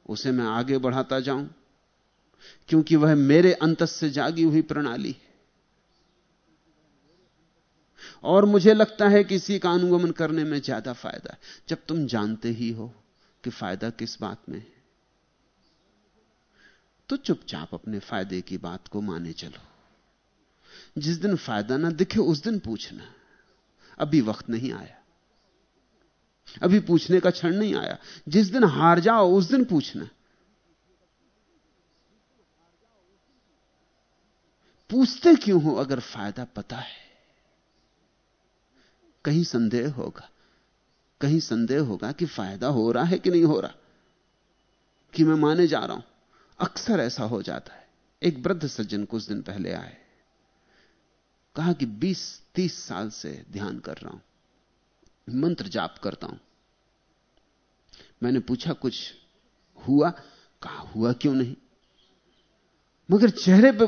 उसे मैं आगे बढ़ाता जाऊँ। क्योंकि वह मेरे अंतस से जागी हुई प्रणाली और मुझे लगता है कि इसी का अनुगमन करने में ज़्यादा फ़ायदा है। जब तुम जानते ही हो कि फ़ायदा किस बात में है तो चुपचाप अपने फ़ायदे की बात को माने चलो। जिस दिन फ़ायदा ना दिखे, उस दिन पूछना। अभी वक्त नहीं आया। अभी पूछने का क्षण नहीं आया। जिस दिन हार जाओ, उस दिन पूछना। पूछते क्यों हो अगर फ़ायदा पता है? कहीं संदेह होगा, कहीं संदेह होगा कि फ़ायदा हो रहा है कि नहीं हो रहा? कि मैं माने जा रहा हूँ? अक्सर ऐसा हो जाता है। एक वृद्ध सज्जन कुछ दिन पहले आए, कहा कि 20-30 साल से ध्यान कर रहा हूँ, मंत्र जाप करता हूँ। मैंने पूछा, कुछ हुआ? कहा, हुआ क्यों नहीं? मगर चेहरे पे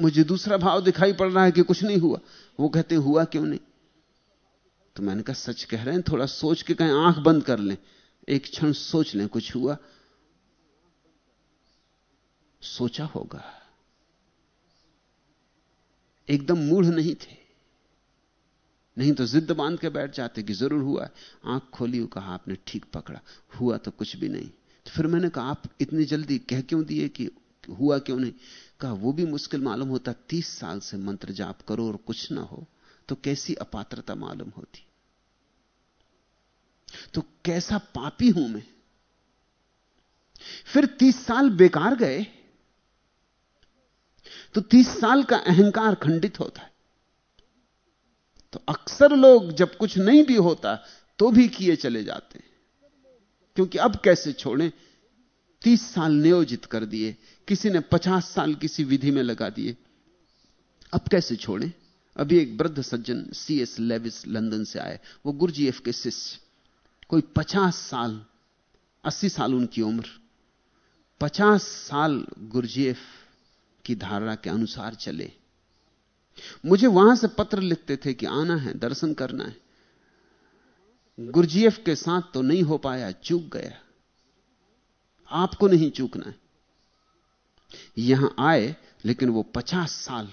मुझे दूसरा भाव दिखाई पड़ रहा है कि कुछ नहीं हुआ। वो कहते, हुआ क्यों नहीं? तो मैंने कहा, सच कह रहे हैं, थोड़ा सोच के कहें, आँख बंद कर लें, एक क्षण सोच लें, कुछ हुआ? सोचा होगा। एकदम मूढ़ नहीं थे। नहीं तो जिद बाँध के बैठ जाते कि ज़रूर हुआ। है आँख खोली कहा, आपने ठीक पकड़ा, हुआ तो कुछ भी नहीं। तो फिर मैंने कहा, आप इतनी जल्दी कह क्यों दिए कि हुआ क्यों नहीं? कहा, वो भी मुश्किल मालूम होता, तीस साल से मंत्र जाप करो और कुछ ना हो तो कैसी अपात्रता मालूम होती? तो कैसा पापी हूँ मैं? फिर तीस साल बेकार गए तो तीस साल का अहंकार खंडित होता है। तो अक्सर लोग जब कुछ नहीं भी होता तो भी किए चले जाते हैं। क्योंकि अब कैसे छोड़ें? तीस साल नियोजित कर दिए, किसी ने पचास साल किसी विधि में लगा दिए। अब कैसे छोड़ें? अभी एक वृद्ध सज्जन सी एस लेविस लंदन से आए। वो गुरजीएफ के शिष्य कोई पचास साल, अस्सी साल उनकी उम्र। पचास साल गुरजीएफ की धारणा के अनुसार चले। मुझे वहाँ से पत्र लिखते थे कि आना है, दर्शन करना है। गुरजीएफ के साथ तो नहीं हो पाया, चूक गया। आपको नहीं चूकना है। यहाँ आए, लेकिन वो पचास साल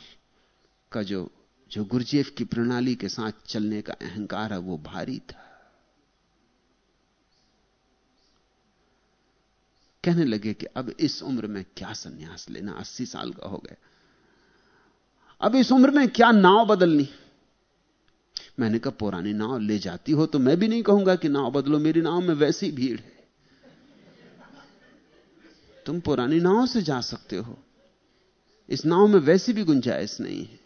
का जो जो गुरजेफ की प्रणाली के साथ चलने का अहंकार है, वो भारी था। कहने लगे कि अब इस उम्र में क्या सन्यास लेना, अस्सी साल का हो गया। अब इस उम्र में क्या नाव बदलनी? मैंने कहा, पुरानी नाव ले जाती हो तो मैं भी नहीं कहूँगा कि नाव बदलो, मेरी नाव में वैसी भीड़ है। तुम पुरानी नाव से जा सकते हो। इस नाव में वैसी भी गुंजाइश नहीं है।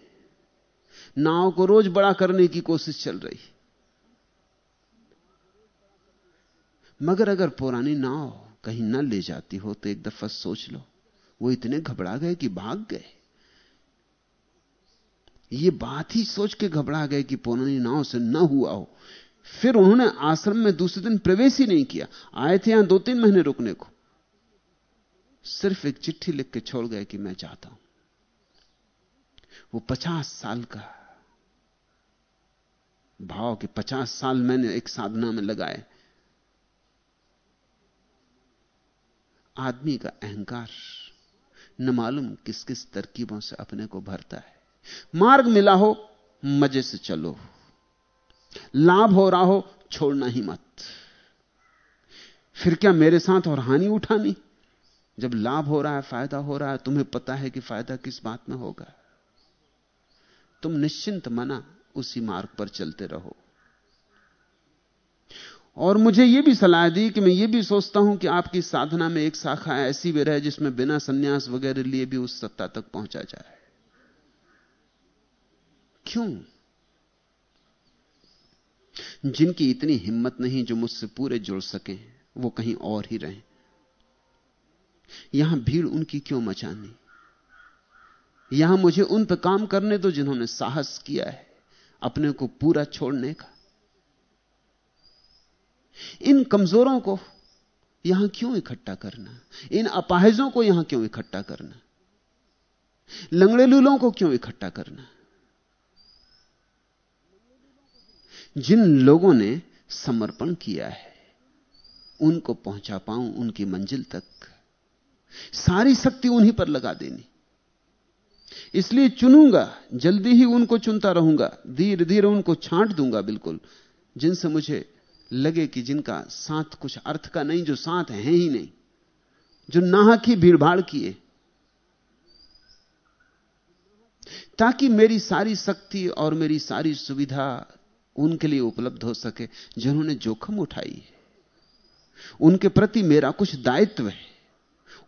नाव को रोज बड़ा करने की कोशिश चल रही मगर अगर पुरानी नाव कहीं न ले जाती हो तो एक दफ़ा सोच लो, वो इतने घबरा गए कि भाग गए। ये बात ही सोच के घबरा गए कि पुरानी नाव से न हुआ हो। फिर उन्होंने आश्रम में दूसरे दिन प्रवेश ही नहीं किया। आए थे यहाँ दो तीन महीने रुकने को। सिर्फ़ एक चिट्ठी लिख के छोड़ गए कि मैं चाहता हूँ। वो पचास साल का भाव के पचास साल मैंने एक साधना में लगाए। आदमी का अहंकार न मालूम किस किस तरकीबों से अपने को भरता है। मार्ग मिला हो, मज़े से चलो। लाभ हो रहा हो, छोड़ना ही मत। फिर क्या मेरे साथ और हानि उठानी? जब लाभ हो रहा है, फ़ायदा हो रहा है, तुम्हें पता है कि फ़ायदा किस बात में होगा। तुम निश्चिंत मना उसी मार्ग पर चलते रहो। और मुझे यह भी सलाह दी कि मैं ये भी सोचता हूँ कि आपकी साधना में एक शाखा ऐसी भी रहे जिसमें बिना सन्यास वगैरह लिए भी उस सत्ता तक पहुँचा जाए। क्यों? जिनकी इतनी हिम्मत नहीं जो मुझसे पूरे जुड़ सके, वो कहीं और ही रहें। यहाँ भीड़ उनकी क्यों मचानी? यहाँ मुझे उन पर काम करने दो जिन्होंने साहस किया है अपने को पूरा छोड़ने का। इन कमजोरों को यहाँ क्यों इकट्ठा करना? इन अपाहिजों को यहाँ क्यों इकट्ठा करना? लंगड़े लूलों को क्यों इकट्ठा करना? जिन लोगों ने समर्पण किया है, उनको पहुँचा पाऊँ उनकी मंजिल तक। सारी शक्ति उन्हीं पर लगा देनी। इसलिए चुनूँगा, जल्दी ही उनको चुनता रहूँगा, धीरे धीरे उनको छांट दूँगा बिल्कुल, जिनसे मुझे लगे कि जिनका साथ कुछ अर्थ का नहीं, जो साथ है ही नहीं, जो नाहक ही भीड़भाड़ किए। ताकि मेरी सारी शक्ति और मेरी सारी सुविधा उनके लिए उपलब्ध हो सके, जिन्होंने जोखिम उठाई है। उनके प्रति मेरा कुछ दायित्व है।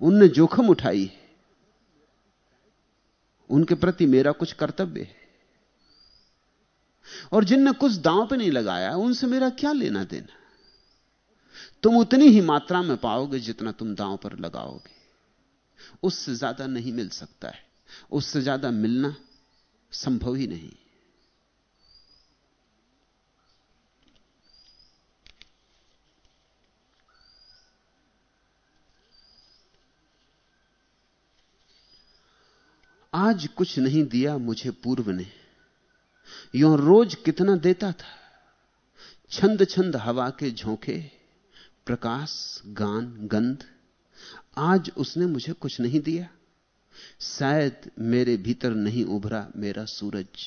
उनने जोखिम उठाई है। उनके प्रति मेरा कुछ कर्तव्य है। और जिनने कुछ दांव पे नहीं लगाया, उनसे मेरा क्या लेना देना? तुम उतनी ही मात्रा में पाओगे जितना तुम दांव पर लगाओगे। उससे ज़्यादा नहीं मिल सकता है। उससे ज़्यादा मिलना संभव ही नहीं। आज कुछ नहीं दिया मुझे पूर्व ने। यो रोज कितना देता था। छंद छंद हवा के झोंके, प्रकाश, गान, गंध, आज उसने मुझे कुछ नहीं दिया। शायद मेरे भीतर नहीं उभरा मेरा सूरज,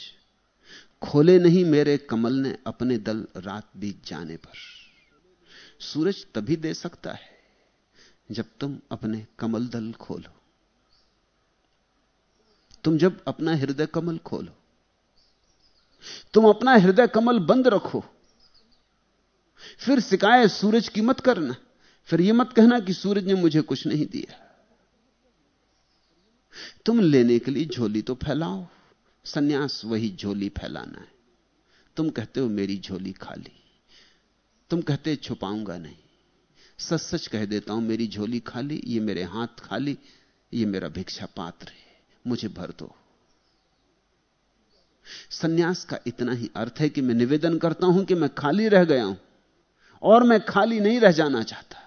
खोले नहीं मेरे कमल ने अपने दल रात बीत जाने पर। सूरज तभी दे सकता है जब तुम अपने कमल दल खोलो। तुम जब अपना हृदय कमल खोलो, तुम अपना हृदय कमल बंद रखो, फिर शिकायत सूरज की मत करना, फिर यह मत कहना कि सूरज ने मुझे कुछ नहीं दिया। तुम लेने के लिए झोली तो फैलाओ, सन्यास वही झोली फैलाना है। तुम कहते हो मेरी झोली खाली, तुम कहते छुपाऊँगा नहीं, सच सच कह देता हूँ मेरी झोली खाली, ये मेरे हाथ खाली, ये मेरा भिक्षा पात्र है। मुझे भर दो। सन्यास का इतना ही अर्थ है कि मैं निवेदन करता हूँ कि मैं खाली रह गया हूँ और मैं खाली नहीं रह जाना चाहता।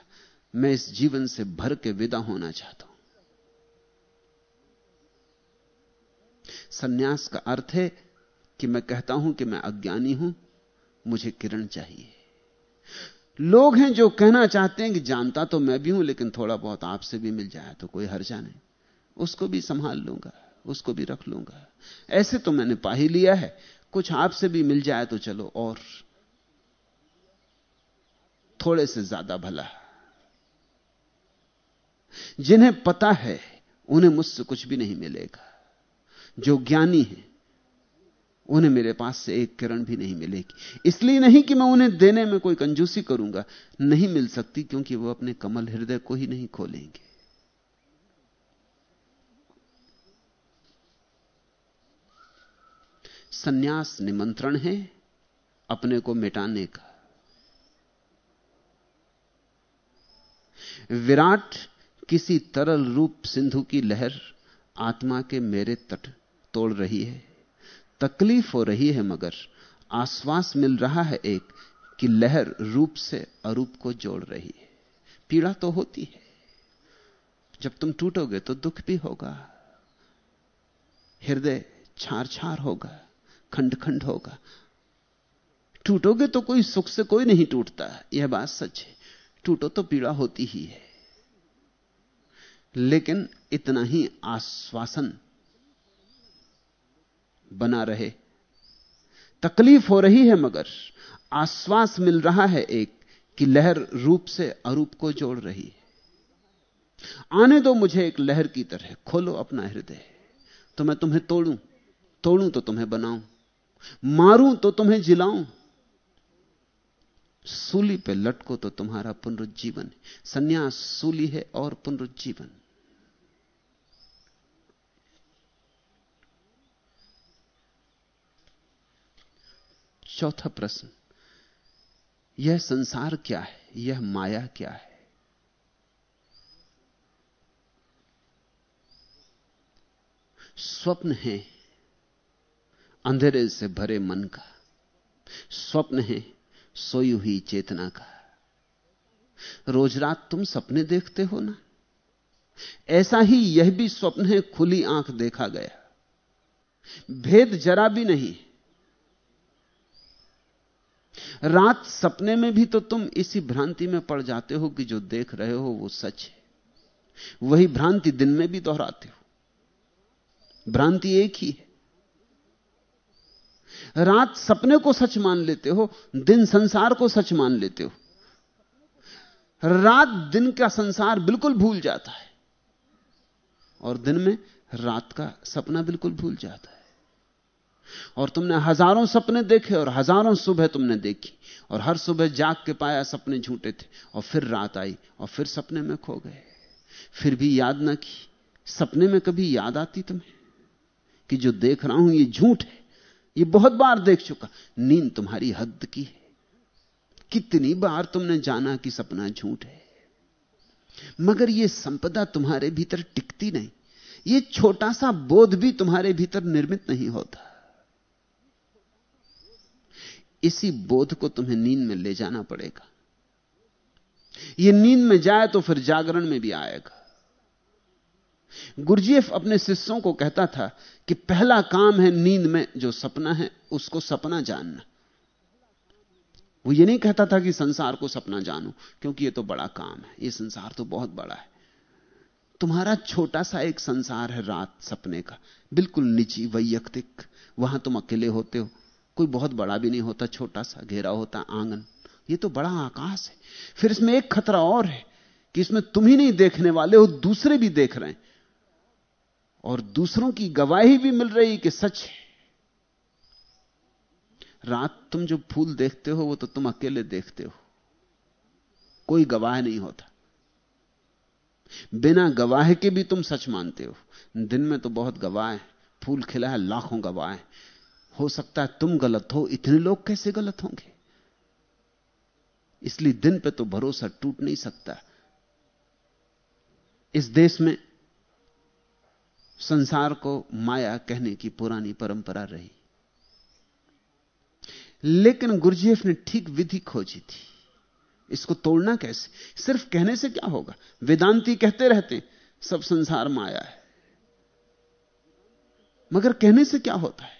मैं इस जीवन से भर के विदा होना चाहता हूँ। सन्यास का अर्थ है कि मैं कहता हूँ कि मैं अज्ञानी हूँ, मुझे किरण चाहिए। लोग हैं जो कहना चाहते हैं कि जानता तो मैं भी हूँ, लेकिन थोड़ा बहुत आपसे भी मिल जाए तो कोई हर्जा नहीं। उसको भी संभाल लूँगा, उसको भी रख लूँगा। ऐसे तो मैंने पा ही लिया है। कुछ आपसे भी मिल जाए तो चलो और। थोड़े से ज़्यादा भला। जिन्हें पता है, उन्हें मुझसे कुछ भी नहीं मिलेगा। जो ज्ञानी है, उन्हें मेरे पास से एक किरण भी नहीं मिलेगी। इसलिए नहीं कि मैं उन्हें देने में कोई कंजूसी करूँगा। नहीं मिल सकती क्योंकि वो अपने कमल हृदय को ही नहीं खोलेंगे। सन्यास निमंत्रण है अपने को मिटाने का। विराट किसी तरल रूप सिंधु की लहर आत्मा के मेरे तट तोड़ रही है। तकलीफ़ हो रही है मगर आश्वास मिल रहा है एक कि लहर रूप से अरूप को जोड़ रही है। पीड़ा तो होती है। जब तुम टूटोगे तो दुख भी होगा। हृदय छार छार होगा। खंड खंड होगा। टूटोगे तो कोई सुख से कोई नहीं टूटता, यह बात सच है। टूटो तो पीड़ा होती ही है। लेकिन इतना ही आश्वासन बना रहे। तकलीफ़ हो रही है मगर आश्वास मिल रहा है एक कि लहर रूप से अरूप को जोड़ रही है। आने दो मुझे एक लहर की तरह, खोलो अपना हृदय। तो मैं तुम्हें तोड़ूं तोड़ूं तो तुम्हें बनाऊँ। मारूं तो तुम्हें जिलाऊं। सूली पे लटको तो तुम्हारा पुनरुज्जीवन संन्यास सूली है और पुनरुज्जीवन। चौथा प्रश्न, यह संसार क्या है? यह माया क्या है? स्वप्न है अंधेरे से भरे मन का, स्वप्न है सोई हुई चेतना का। रोज रात तुम सपने देखते हो ना? ऐसा ही यह भी स्वप्न है खुली आँख देखा गया। भेद जरा भी नहीं। रात सपने में भी तो तुम इसी भ्रांति में पड़ जाते हो कि जो देख रहे हो वो सच है। वही भ्रांति दिन में भी दोहराते हो। भ्रांति एक ही है। रात सपने को सच मान लेते हो, दिन संसार को सच मान लेते हो। रात दिन का संसार बिल्कुल भूल जाता है। और दिन में रात का सपना बिल्कुल भूल जाता है। और तुमने हज़ारों सपने देखे और हज़ारों सुबह तुमने देखी, और हर सुबह जाग के पाया सपने झूठे थे, और फिर रात आई, और फिर सपने में खो गए। फिर भी याद ना की, सपने में कभी याद आती तुम्हें कि जो देख रहा हूँ ये झूठ है? ये बहुत बार देख चुका। नींद तुम्हारी हद की है। कितनी बार तुमने जाना कि सपना झूठ है। मगर यह संपदा तुम्हारे भीतर टिकती नहीं। यह छोटा सा बोध भी तुम्हारे भीतर निर्मित नहीं होता। इसी बोध को तुम्हें नींद में ले जाना पड़ेगा। यह नींद में जाए तो फिर जागरण में भी आएगा। गुरजीएफ अपने शिष्यों को कहता था कि पहला काम है नींद में जो सपना है, उसको सपना जानना। वो ये नहीं कहता था कि संसार को सपना जानो, क्योंकि ये तो बड़ा काम है, ये संसार तो बहुत बड़ा है। तुम्हारा छोटा सा एक संसार है रात सपने का, बिल्कुल निजी, वैयक्तिक, वहाँ तुम अकेले होते हो, कोई बहुत बड़ा भी नहीं होता, छोटा सा, घेरा होता, आँगन, ये तो बड़ा आकाश है। फिर इसमें एक खतरा और है कि इसमें तुम ही नहीं देखने वाले हो, दूसरे भी देख रहे हैं। और दूसरों की गवाही भी मिल रही कि सच है। रात तुम जो फूल देखते हो, वो तो तुम अकेले देखते हो। कोई गवाह नहीं होता। बिना गवाह के भी तुम सच मानते हो। दिन में तो बहुत गवाह है। फूल खिला है, लाखों गवाह है। हो सकता है तुम गलत हो, इतने लोग कैसे गलत होंगे? इसलिए दिन पे तो भरोसा टूट नहीं सकता। इस देश में संसार को माया कहने की पुरानी परंपरा रही। लेकिन गुरुजीएफ ने ठीक विधि खोजी थी। इसको तोड़ना कैसे? सिर्फ़ कहने से क्या होगा? वेदांती कहते रहते सब संसार माया है। मगर कहने से क्या होता है?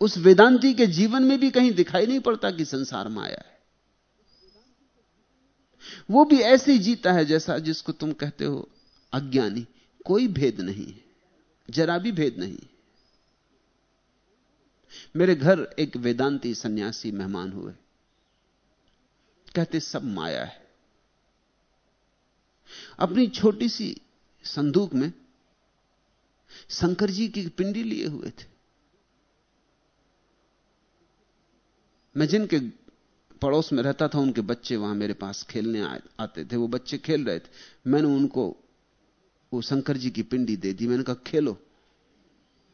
उस वेदांती के जीवन में भी कहीं दिखाई नहीं पड़ता कि संसार माया है। वो भी ऐसे ही जीता है जैसा जिसको तुम कहते हो। अज्ञानी, कोई भेद नहीं जरा भी भेद नहीं मेरे घर एक वेदांती सन्यासी मेहमान हुए। कहते, सब माया है। अपनी छोटी सी संदूक में शंकर जी की पिंडी लिए हुए थे। मैं जिनके पड़ोस में रहता था, उनके बच्चे वहाँ मेरे पास खेलने आते थे। वो बच्चे खेल रहे थे। मैंने उनको वो शंकर जी की पिंडी दे दी। मैंने कहा, खेलो,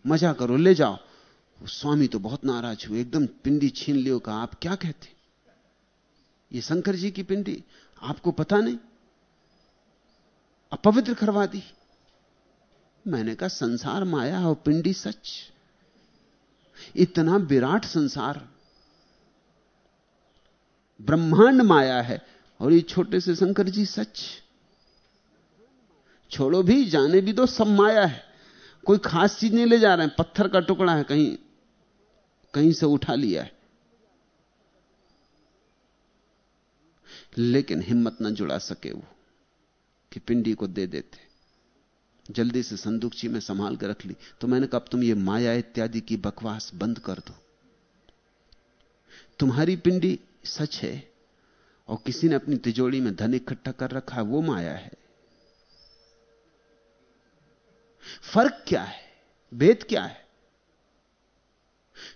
मज़ा करो, ले जाओ। स्वामी तो बहुत नाराज़ हुए, एकदम पिंडी छीन लियो, कहा, आप क्या कहते? ये शंकर जी की पिंडी, आपको पता नहीं? अपवित्र करवा दी। मैंने कहा, संसार माया और पिंडी सच। इतना विराट संसार। ब्रह्मांड माया है और ये छोटे से शंकर जी सच। छोड़ो, भी जाने भी तो सब माया है। कोई खास चीज़ नहीं ले जा रहे हैं, पत्थर का टुकड़ा है, कहीं कहीं से उठा लिया है। लेकिन हिम्मत न जुड़ा सके वो, कि पिंडी को दे देते। जल्दी से संदूकची में संभाल कर रख ली तो मैंने कहा तुम ये माया इत्यादि की बकवास बंद कर दो। तुम्हारी पिंडी सच है, और किसी ने अपनी तिजोड़ी में धन इकट्ठा कर रखा है, वो माया है। फ़र्क क्या है? भेद क्या है?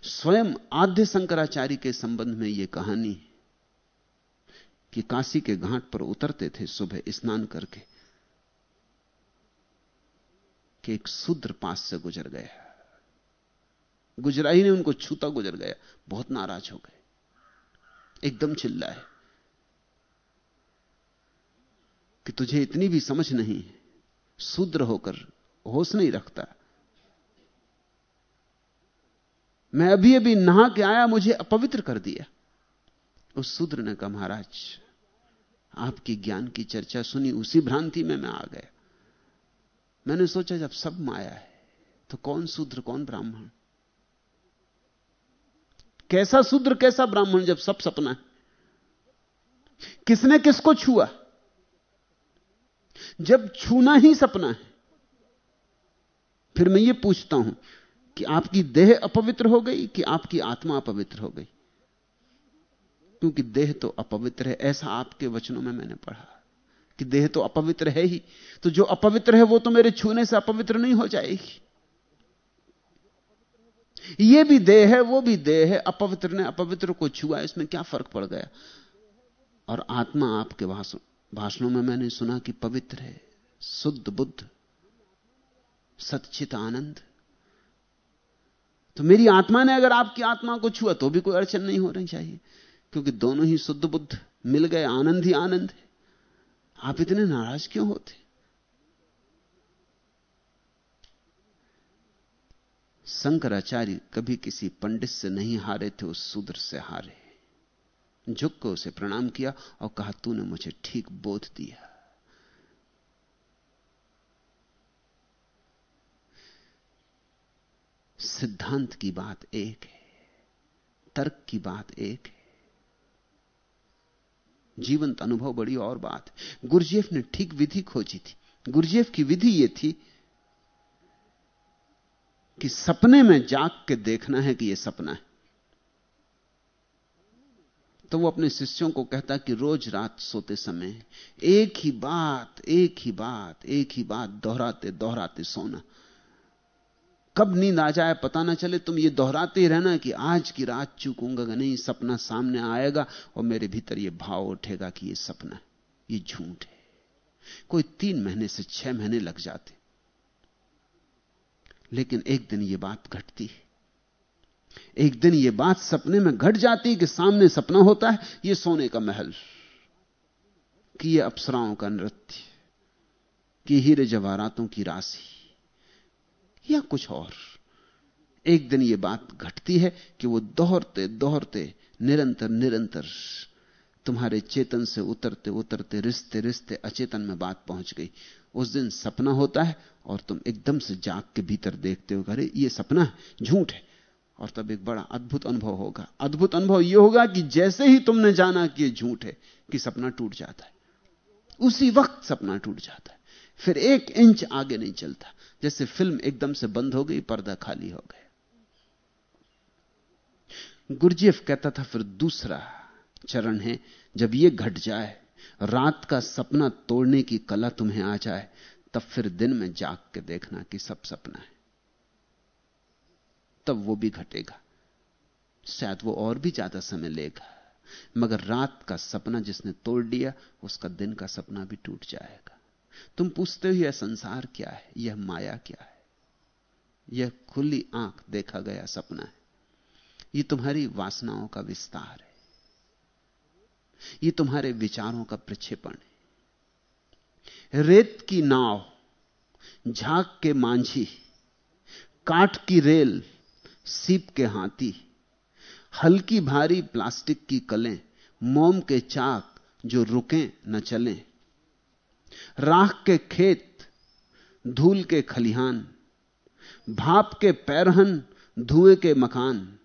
स्वयं आद्य शंकराचार्य के संबंध में यह कहानी है कि काशी के घाट पर उतरते थे सुबह स्नान करके, कि एक शूद्र पास से गुजर गया। गुजरा ही ने उनको छूता गुजर गया। बहुत नाराज़ हो गए। एकदम चिल्लाए कि तुझे इतनी भी समझ नहीं शूद्र होकर होश नहीं रखता। मैं अभी अभी नहा के आया, मुझे अपवित्र कर दिया। उस शूद्र ने कहा, महाराज, आपकी ज्ञान की चर्चा सुनी, उसी भ्रांति में मैं आ गया। मैंने सोचा, जब सब माया है तो कौन शूद्र कौन ब्राह्मण? कैसा शूद्र कैसा ब्राह्मण जब सब सपना है? किसने किसको छुआ? जब छूना ही सपना है फिर मैं ये पूछता हूँ कि आपकी देह अपवित्र हो गई कि आपकी आत्मा अपवित्र हो गई? क्योंकि देह तो अपवित्र है, ऐसा आपके वचनों में मैंने पढ़ा कि देह तो अपवित्र है ही। तो जो अपवित्र है वो तो मेरे छूने से अपवित्र नहीं हो जाएगी। ये भी देह है, वो भी देह है, अपवित्र ने अपवित्र को छुआ, इसमें क्या फ़र्क पड़ गया? और आत्मा आपके भाषणों में मैंने सुना कि पवित्र है, शुद्ध बुद्ध। सचित आनंद। तो मेरी आत्मा ने अगर आपकी आत्मा को छुआ तो भी कोई अड़चन नहीं होनी चाहिए, क्योंकि दोनों ही शुद्ध बुद्ध, मिल गए आनंद ही आनंद है। आप इतने नाराज़ क्यों होते? शंकराचार्य कभी किसी पंडित से नहीं हारे थे, उस शूद्र से हारे। झुक को उसे प्रणाम किया और कहा, तूने मुझे ठीक बोध दिया। सिद्धांत की बात एक है, तर्क की बात एक है। जीवंत अनुभव बड़ी और बात। गुरुजेफ ने ठीक विधि खोजी थी। गुरुजेफ की विधि यह थी कि सपने में जाग के देखना है कि यह सपना है। तो वो अपने शिष्यों को कहता कि रोज रात सोते समय एक ही बात, एक ही बात, एक ही बात, दोहराते दोहराते सोना। कब नींद आ जाए पता ना चले, तुम ये दोहराते ही रहना कि आज की रात चूकूँगा नहीं, सपना सामने आएगा और मेरे भीतर ये भाव उठेगा कि ये सपना ये झूठ है। कोई तीन महीने से छह महीने लग जाते। लेकिन एक दिन ये बात घटती है। एक दिन ये बात सपने में घट जाती कि सामने सपना होता है, ये सोने का महल, कि ये अप्सराओं का नृत्य, कि हीरे जवाहरातों की राशि। या कुछ और। एक दिन यह बात घटती है कि वो दोहरते दोहरते निरंतर निरंतर तुम्हारे चेतन से उतरते उतरते रिश्ते रिश्ते अचेतन में बात पहुँच गई। उस दिन सपना होता है और तुम एकदम से जाग के भीतर देखते हो अरे, ये सपना है झूठ है। और तब एक बड़ा अद्भुत अनुभव होगा। अद्भुत अनुभव यह होगा कि जैसे ही तुमने जाना कि झूठ है, कि सपना टूट जाता है। उसी वक्त सपना टूट जाता है। फिर एक इंच आगे नहीं चलता। जैसे फ़िल्म एकदम से बंद हो गई, पर्दा खाली हो गया। गुरजेफ कहता था, फिर दूसरा चरण है, जब यह घट जाए, रात का सपना तोड़ने की कला तुम्हें आ जाए, तब फिर दिन में जाग के देखना कि सब सपना है। तब वो भी घटेगा। शायद वो और भी ज़्यादा समय लेगा। मगर रात का सपना जिसने तोड़ दिया उसका दिन का सपना भी टूट जाएगा। तुम पूछते हो, यह संसार क्या है? यह माया क्या है? यह खुली आँख देखा गया सपना है। यह तुम्हारी वासनाओं का विस्तार है। यह तुम्हारे विचारों का प्रक्षेपण है। रेत की नाव झाक के मांझी, काठ की रेल, सीप के हाथी, हल्की भारी प्लास्टिक की कलें, मोम के चाक जो रुके, न चलें। राख के खेत, धूल के खलिहान, भाप के पैरहन, धुएँ के मकान,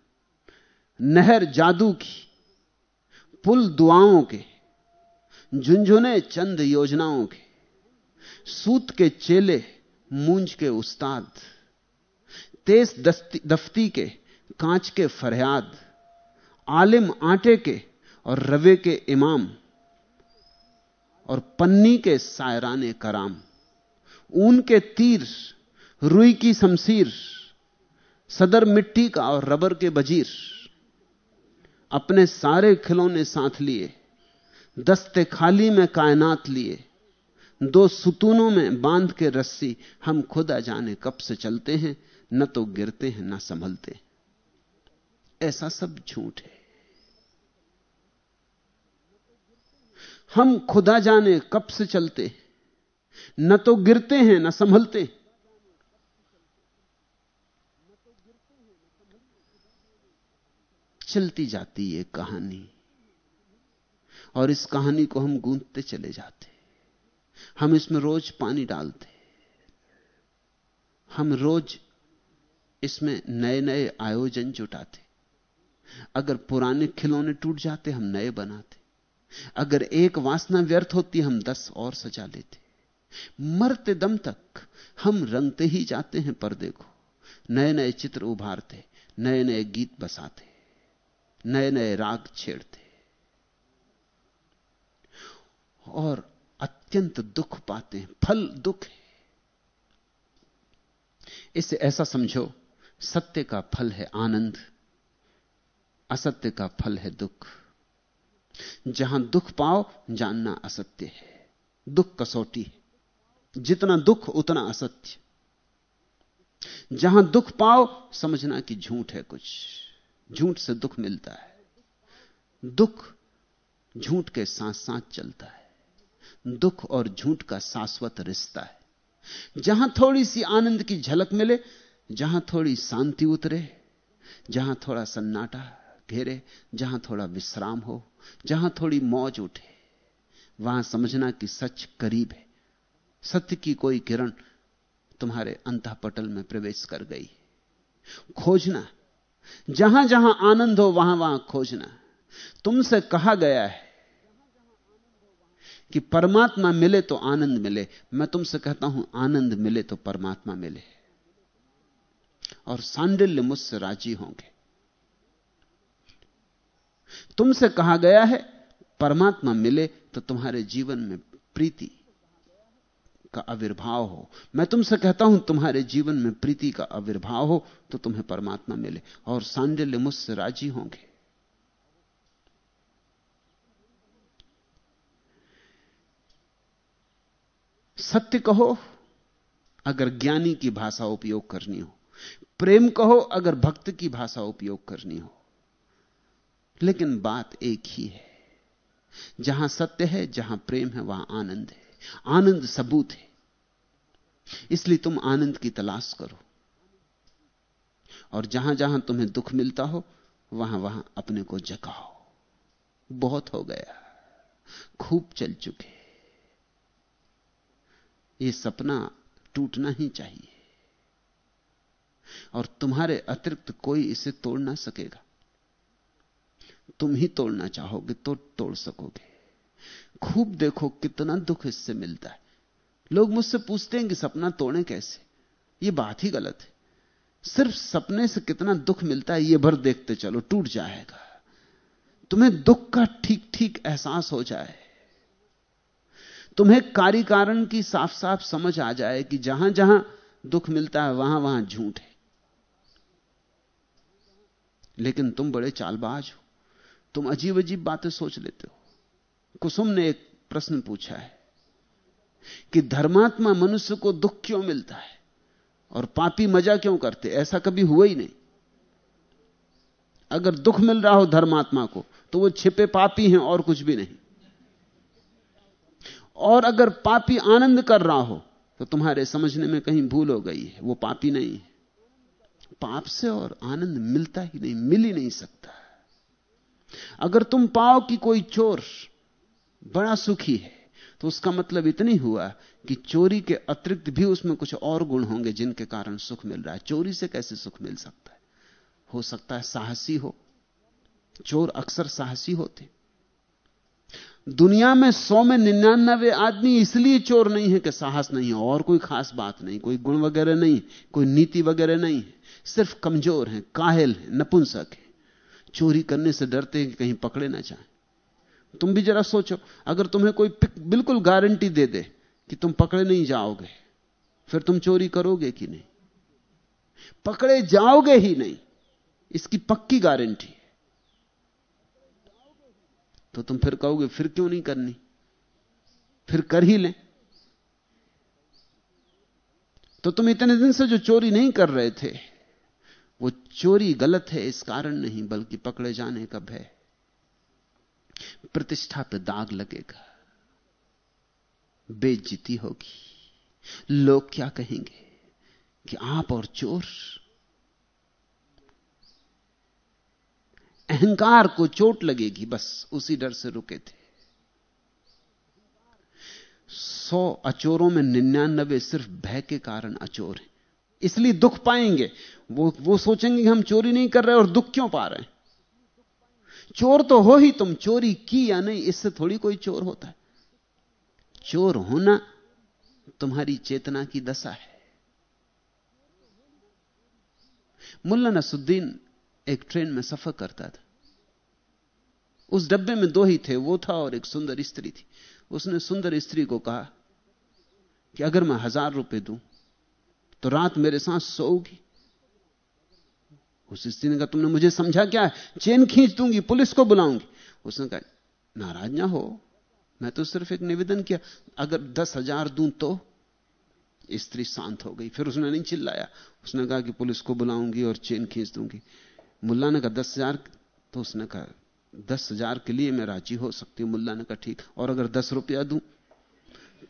नहर जादू की, पुल दुआओं के, झुंझुने चंद योजनाओं के, सूत के चेले, मूंज के उस्ताद, तेज दफ्ती के कांच के फरियाद, आलिम आटे के और रवे के इमाम और पन्नी के सायराने कराम, ऊन के तीर, रुई की शमशीर, सदर मिट्टी का और रबर के बजीर, अपने सारे खिलौने साथ लिए, दस्ते खाली में कायनात लिए, दो सुतूनों में बाँध के रस्सी, हम खुदा जाने कब से चलते हैं, न तो गिरते हैं, न संभलते। ऐसा सब झूठ है। हम खुदा जाने कब से चलते न तो गिरते हैं, न संभलते। चलती जाती ये कहानी। और इस कहानी को हम गूंजते चले जाते हम इसमें रोज पानी डालते हम रोज इसमें नए नए आयोजन जुटाते अगर पुराने खिलौने टूट जाते, हम नए बनाते अगर एक वासना व्यर्थ होती, हम दस और सजा लेते। मरते दम तक हम रंगते ही जाते हैं पर्दे को। नए नए चित्र उभारते नए नए गीत बसाते नए नए राग छेड़ते। और अत्यंत दुख पाते हैं, फल दुख है। इसे ऐसा समझो, सत्य का फल है आनंद, असत्य का फल है दुख। जहाँ दुख पाओ, जानना असत्य है। दुख कसौटी है। जितना दुख, उतना असत्य। जहाँ दुख पाओ, समझना कि झूठ है कुछ। झूठ से दुख मिलता है। दुख झूठ के साथ साथ चलता है। दुख और झूठ का शाश्वत रिश्ता है। जहाँ थोड़ी सी आनंद की झलक मिले, जहाँ थोड़ी शांति उतरे, जहाँ थोड़ा सन्नाटा घेरे, जहाँ थोड़ा विश्राम हो, जहाँ थोड़ी मौज उठे, वहाँ समझना कि सच करीब है। सत्य की कोई किरण तुम्हारे अंतःपटल में प्रवेश कर गई। खोजना, जहाँ जहाँ आनंद हो, वहाँ वहाँ खोजना। तुमसे कहा गया है कि परमात्मा मिले तो आनंद मिले। मैं तुमसे कहता हूँ, आनंद मिले तो परमात्मा मिले। और सांडिल्य मुझसे राज़ी होंगे। तुमसे कहा गया है, परमात्मा मिले तो तुम्हारे जीवन में प्रीति का आविर्भाव हो। मैं तुमसे कहता हूँ, तुम्हारे जीवन में प्रीति का आविर्भाव हो तो तुम्हें परमात्मा मिले और सांडिल्य मुझसे राज़ी होंगे। सत्य कहो, अगर ज्ञानी की भाषा उपयोग करनी हो। प्रेम कहो, अगर भक्त की भाषा उपयोग करनी हो। लेकिन बात एक ही है। जहाँ सत्य है, जहाँ प्रेम है, वहाँ आनंद है। आनंद सबूत है। इसलिए तुम आनंद की तलाश करो। और जहाँ जहाँ तुम्हें दुख मिलता हो, वहाँ वहाँ अपने को जगाओ। बहुत हो गया। खूब चल चुके। ये सपना टूटना ही चाहिए। और तुम्हारे अतिरिक्त कोई इसे तोड़ ना सकेगा। तुम ही तोड़ना चाहोगे तो तोड़ सकोगे। खूब देखो कितना दुख इससे मिलता है। लोग मुझसे पूछते हैं कि सपना तोड़े कैसे? यह बात ही गलत है। सिर्फ़ सपने से कितना दुख मिलता है यह भर देखते चलो, टूट जाएगा। तुम्हें दुख का ठीक ठीक एहसास हो जाए। तुम्हें कार्य कारण की साफ़ साफ़ समझ आ जाए कि जहाँ जहाँ दुख मिलता है वहाँ वहाँ झूठ है। लेकिन तुम बड़े चालबाज हो। तुम अजीब अजीब बातें सोच लेते हो। कुसुम ने एक प्रश्न पूछा है कि धर्मात्मा मनुष्य को दुख क्यों मिलता है और पापी मज़ा क्यों करते? ऐसा कभी हुआ ही नहीं। अगर दुख मिल रहा हो धर्मात्मा को तो वो छिपे पापी हैं और कुछ भी नहीं। और अगर पापी आनंद कर रहा हो तो तुम्हारे समझने में कहीं भूल हो गई है, वो पापी नहीं है। पाप से और आनंद मिलता ही नहीं, मिल ही नहीं सकता। अगर तुम पाओ कि कोई चोर बड़ा सुखी है तो उसका मतलब इतनी हुआ कि चोरी के अतिरिक्त भी उसमें कुछ और गुण होंगे जिनके कारण सुख मिल रहा है। चोरी से कैसे सुख मिल सकता है? हो सकता है साहसी हो। चोर अक्सर साहसी होते। दुनिया में सौ में निन्यानवे आदमी इसलिए चोर नहीं है कि साहस नहीं है। और कोई खास बात नहीं, कोई गुण वगैरह नहीं, कोई नीति वगैरह नहीं है। सिर्फ़ कमज़ोर हैं, काहिल हैं, नपुंसक हैं। चोरी करने से डरते हैं कि कहीं पकड़े ना जाए। तुम भी जरा सोचो, अगर तुम्हें कोई बिल्कुल गारंटी दे दे कि तुम पकड़े नहीं जाओगे, फिर तुम चोरी करोगे कि नहीं? पकड़े जाओगे ही नहीं। इसकी पक्की गारंटी तो तुम फिर कहोगे, फिर क्यों नहीं करनी? फिर कर ही लें। तो तुम इतने दिन से जो चोरी नहीं कर रहे थे वो चोरी गलत है, इस कारण नहीं, बल्कि पकड़े जाने का भय। प्रतिष्ठा पे दाग लगेगा। बेइज्जती होगी। लोग क्या कहेंगे कि आप और चोर? अहंकार को चोट लगेगी, बस उसी डर से रुके थे। सौ अचोरों में निन्यानबे सिर्फ़ भय के कारण अचोर हैं। इसलिए दुख पाएँगे। वो वो सोचेंगे कि हम चोरी नहीं कर रहे और दुख क्यों पा रहे हैं? चोर तो हो ही तुम, चोरी की या नहीं, इससे थोड़ी कोई चोर होता है। चोर होना तुम्हारी चेतना की दशा है। मुल्ला नसुद्दीन एक ट्रेन में सफ़र करता था। उस डब्बे में दो ही थे, वो था और एक सुंदर स्त्री थी। उसने सुंदर स्त्री को कहा कि अगर मैं हज़ार रुपए दूँ तो रात मेरे साथ सोओगी। उस स्त्री ने कहा, तुमने मुझे समझा क्या है? चेन खींच दूँगी, पुलिस को बुलाऊँगी। उसने कहा, नाराज़ ना हो। मैं तो सिर्फ़ एक निवेदन किया, अगर दस हज़ार दूँ तो। स्त्री शांत हो गई। फिर उसने नहीं चिल्लाया। उसने कहा कि पुलिस को बुलाऊँगी और चेन खींच दूँगी। मुल्ला ने कहा, दस हज़ार तो उसने कहा, दस हज़ार के लिए मैं राज़ी हो सकती हूँ। मुल्ला ने कहा, ठीक। और अगर दस रुपया दूँ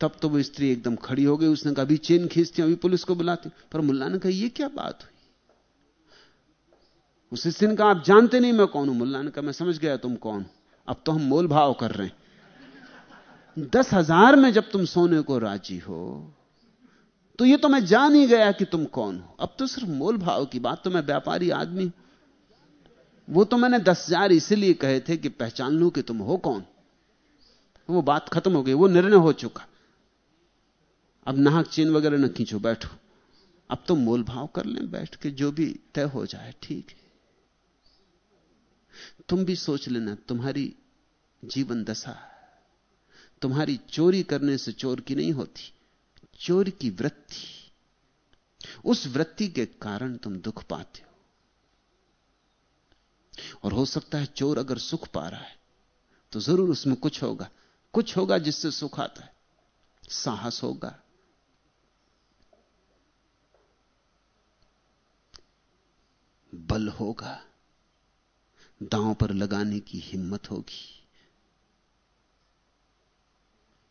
तब तो वो स्त्री एकदम खड़ी हो गई, उसने कहा, अभी चेन खींचती अभी पुलिस को बुलाती पर मुल्ला ने कहा यह क्या बात हुई? उस स्त्री ने कहा, आप जानते नहीं मैं कौन हूँ? मुल्ला ने कहा, मैं समझ गया तुम कौन अब तो हम मोल भाव कर रहे हैं। दस हज़ार में जब तुम सोने को राज़ी हो तो ये तो मैं जान ही गया कि तुम कौन हो। अब तो सिर्फ़ मोल भाव की बात तो मैं व्यापारी आदमी वो तो मैंने दस हज़ार इसलिए कहे थे कि पहचान लू कि तुम हो कौन। वो बात खत्म हो गई, वो निर्णय हो चुका। अब नाहक चीन वगैरह न खींचो, बैठो। अब तो मोल भाव कर लें, बैठ के जो भी तय हो जाए, ठीक है। तुम भी सोच लेना, तुम्हारी जीवन दशा तुम्हारी चोरी करने से चोर की नहीं होती, चोर की वृत्ति। उस वृत्ति के कारण तुम दुख पाते हो। और हो सकता है चोर अगर सुख पा रहा है तो ज़रूर उसमें कुछ होगा कुछ होगा जिससे सुख आता है। साहस होगा बल होगा, दांव पर लगाने की हिम्मत होगी।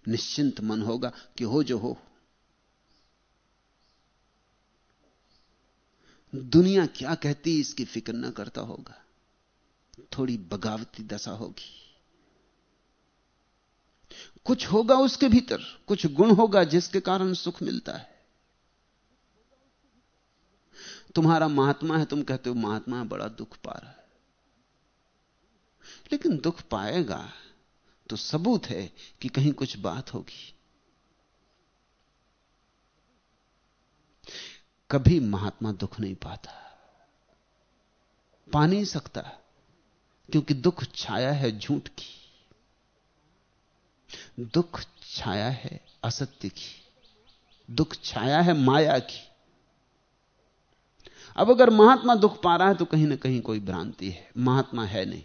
निश्चिंत मन होगा कि हो जो हो। दुनिया क्या कहती इसकी फ़िक्र न करता होगा। थोड़ी बगावती दशा होगी। कुछ होगा उसके भीतर, कुछ गुण होगा जिसके कारण सुख मिलता है। तुम्हारा महात्मा है, तुम कहते हो, महात्मा बड़ा दुख पा रहा है। लेकिन दुख पाएगा तो सबूत है कि कहीं कुछ बात होगी। कभी महात्मा दुख नहीं पाता। पा नहीं सकता, क्योंकि दुख छाया है झूठ की। दुख छाया है असत्य की। दुख छाया है माया की। अब अगर महात्मा दुख पा रहा है तो कहीं ना कहीं कोई भ्रांति है, महात्मा है नहीं।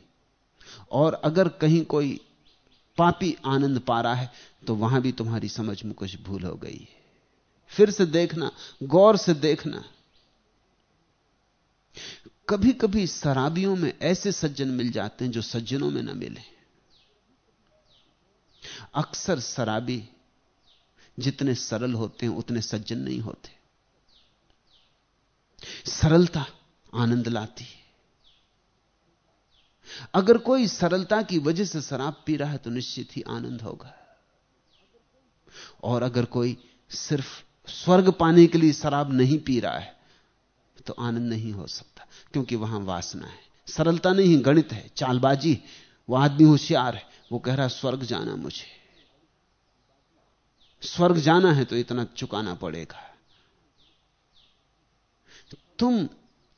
और अगर कहीं कोई पापी आनंद पा रहा है तो वहाँ भी तुम्हारी समझ में कुछ भूल हो गई है। फिर से देखना, गौर से देखना। कभी कभी शराबियों में ऐसे सज्जन मिल जाते हैं जो सज्जनों में ना मिले। अक्सर शराबी जितने सरल होते हैं, उतने सज्जन नहीं होते। सरलता आनंद लाती है। अगर कोई सरलता की वजह से शराब पी रहा है तो निश्चित ही आनंद होगा। और अगर कोई सिर्फ़ स्वर्ग पाने के लिए शराब नहीं पी रहा है तो आनंद नहीं हो सकता, क्योंकि वहाँ वासना है। सरलता नहीं, गणित है, चालबाजी वह आदमी होशियार है, वो कह रहा स्वर्ग जाना मुझे। स्वर्ग जाना है तो इतना चुकाना पड़ेगा। तुम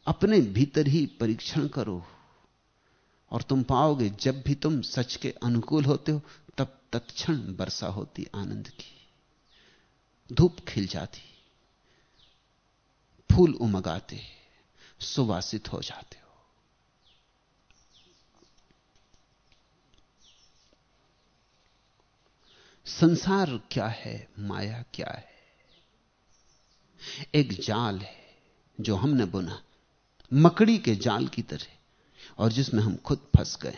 अपने भीतर ही परीक्षण करो। और तुम पाओगे, जब भी तुम सच के अनुकूल होते हो, तब तत्क्षण वर्षा होती, आनंद की। धूप खिल जाती, फूल उमगाते, सुवासित हो जाते हो। संसार क्या है, माया क्या है? एक जाल है। जो हमने बुना, मकड़ी के जाल की तरह, और जिसमें हम खुद फंस गए।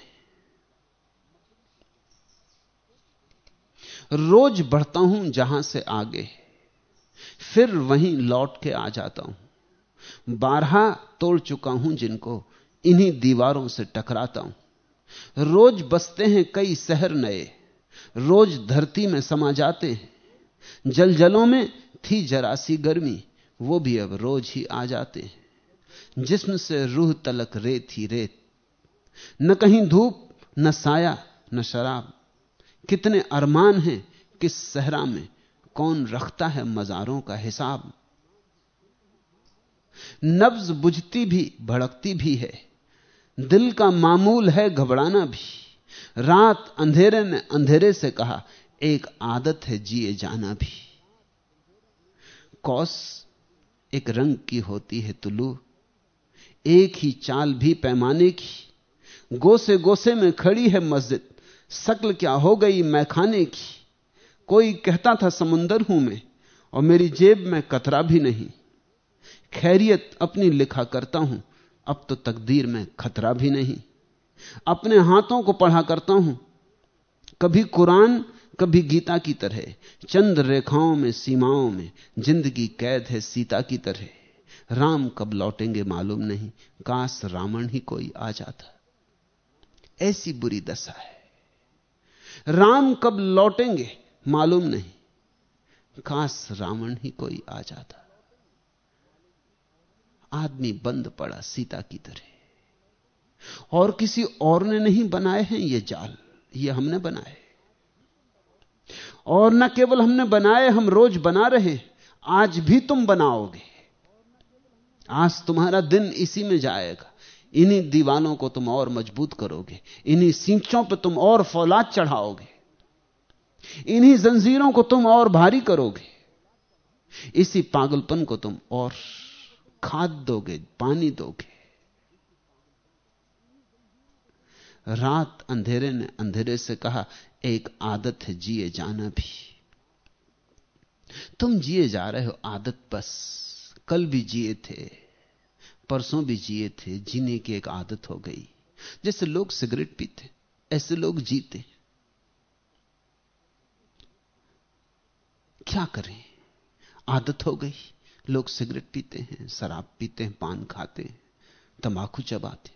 रोज बढ़ता हूँ जहाँ से आगे, फिर वहीं लौट के आ जाता हूँ। बारहा तोड़ चुका हूँ जिनको इन्हीं दीवारों से टकराता हूँ। रोज बसते हैं कई शहर नए, रोज धरती में समा जाते हैं। जलजलों में थी जरासी गर्मी वो भी अब रोज ही आ जाते हैं। जिसम से रूह तलक रेत ही रेत। न कहीं धूप, न साया, न शराब। कितने अरमान हैं किस सहरा में। कौन रखता है मजारों का हिसाब। नब्ज बुझती भी, भड़कती भी है। दिल का मामूल है घबराना भी। रात अंधेरे ने अंधेरे से कहा, एक आदत है जिए जाना भी। कौस एक रंग की होती है तुलू। एक ही चाल भी पैमाने की। गोसे गोसे में खड़ी है मस्जिद। शक्ल क्या हो गई मैखाने की। कोई कहता था समुंदर हूँ मैं, और मेरी जेब में कतरा भी नहीं। खैरियत अपनी लिखा करता हूँ, अब तो तकदीर में खतरा भी नहीं। अपने हाथों को पढ़ा करता हूँ। कभी कुरान कभी गीता की तरह, चंद रेखाओं में, सीमाओं में, ज़िंदगी कैद है, सीता की तरह। राम कब लौटेंगे मालूम नहीं, काश रावण ही कोई आ जाता। ऐसी बुरी दशा है। राम कब लौटेंगे मालूम नहीं, काश रावण ही कोई आ जाता। आदमी बंद पड़ा सीता की तरह। और किसी और ने नहीं बनाए हैं ये जाल, ये हमने बनाए। और न केवल हमने बनाए, हम रोज बना रहे आज भी तुम बनाओगे। आज तुम्हारा दिन इसी में जाएगा। इन्हीं दीवानों को तुम और मज़बूत करोगे। इन्हीं सींचों पर तुम और फौलाद चढ़ाओगे। इन्हीं जंजीरों को तुम और भारी करोगे। इसी पागलपन को तुम और खाद दोगे, पानी दोगे। रात अंधेरे ने अंधेरे से कहा एक आदत है जिए जाना भी। तुम जिए जा रहे हो आदत बस। कल भी जिए थे, परसों भी जिए थे, जीने की एक आदत हो गई। जैसे लोग सिगरेट पीते, ऐसे लोग जीते। क्या करें? आदत हो गई। लोग सिगरेट पीते हैं, शराब पीते हैं, पान खाते हैं, तंबाकू चबाते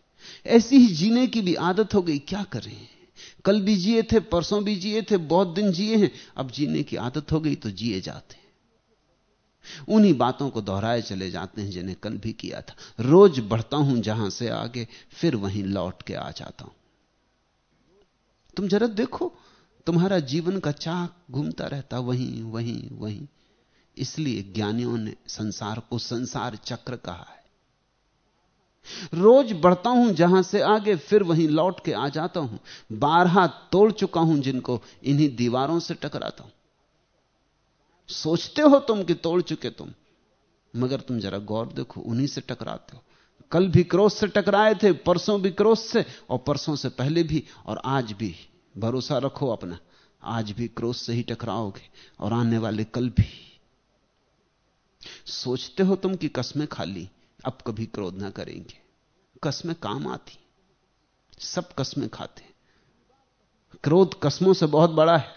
ऐसी ही जीने की भी आदत हो गई। क्या करें? कल भी जिए थे, परसों भी जिए थे, बहुत दिन जिए हैं, अब जीने की आदत हो गई तो जिए जाते हैं। उन्हीं बातों को दोहराए चले जाते हैं जिन्हें कल भी किया था। रोज बढ़ता हूँ जहाँ से आगे, फिर वहीं लौट के आ जाता हूँ। तुम जरा देखो, तुम्हारा जीवन का चाक घूमता रहता, वहीं वहीं वहीं। इसलिए ज्ञानियों ने संसार को संसार चक्र कहा है। रोज बढ़ता हूँ जहाँ से आगे, फिर वहीं लौट के आ जाता हूँ। बारहा तोड़ चुका हूँ जिनको, इन्हीं दीवारों से टकराता हूँ। सोचते हो तुम कि तोड़ चुके तुम, मगर तुम जरा गौर देखो, उन्हीं से टकराते हो। कल भी क्रोध से टकराए थे, परसों भी क्रोध से, और परसों से पहले भी, और आज भी। भरोसा रखो अपना, आज भी क्रोध से ही टकराओगे, और आने वाले कल भी। सोचते हो तुम कि कस्में खाली अब कभी क्रोध ना करेंगे। कसमें काम आती, सब कस्में खाते क्रोध कस्मों से बहुत बड़ा है।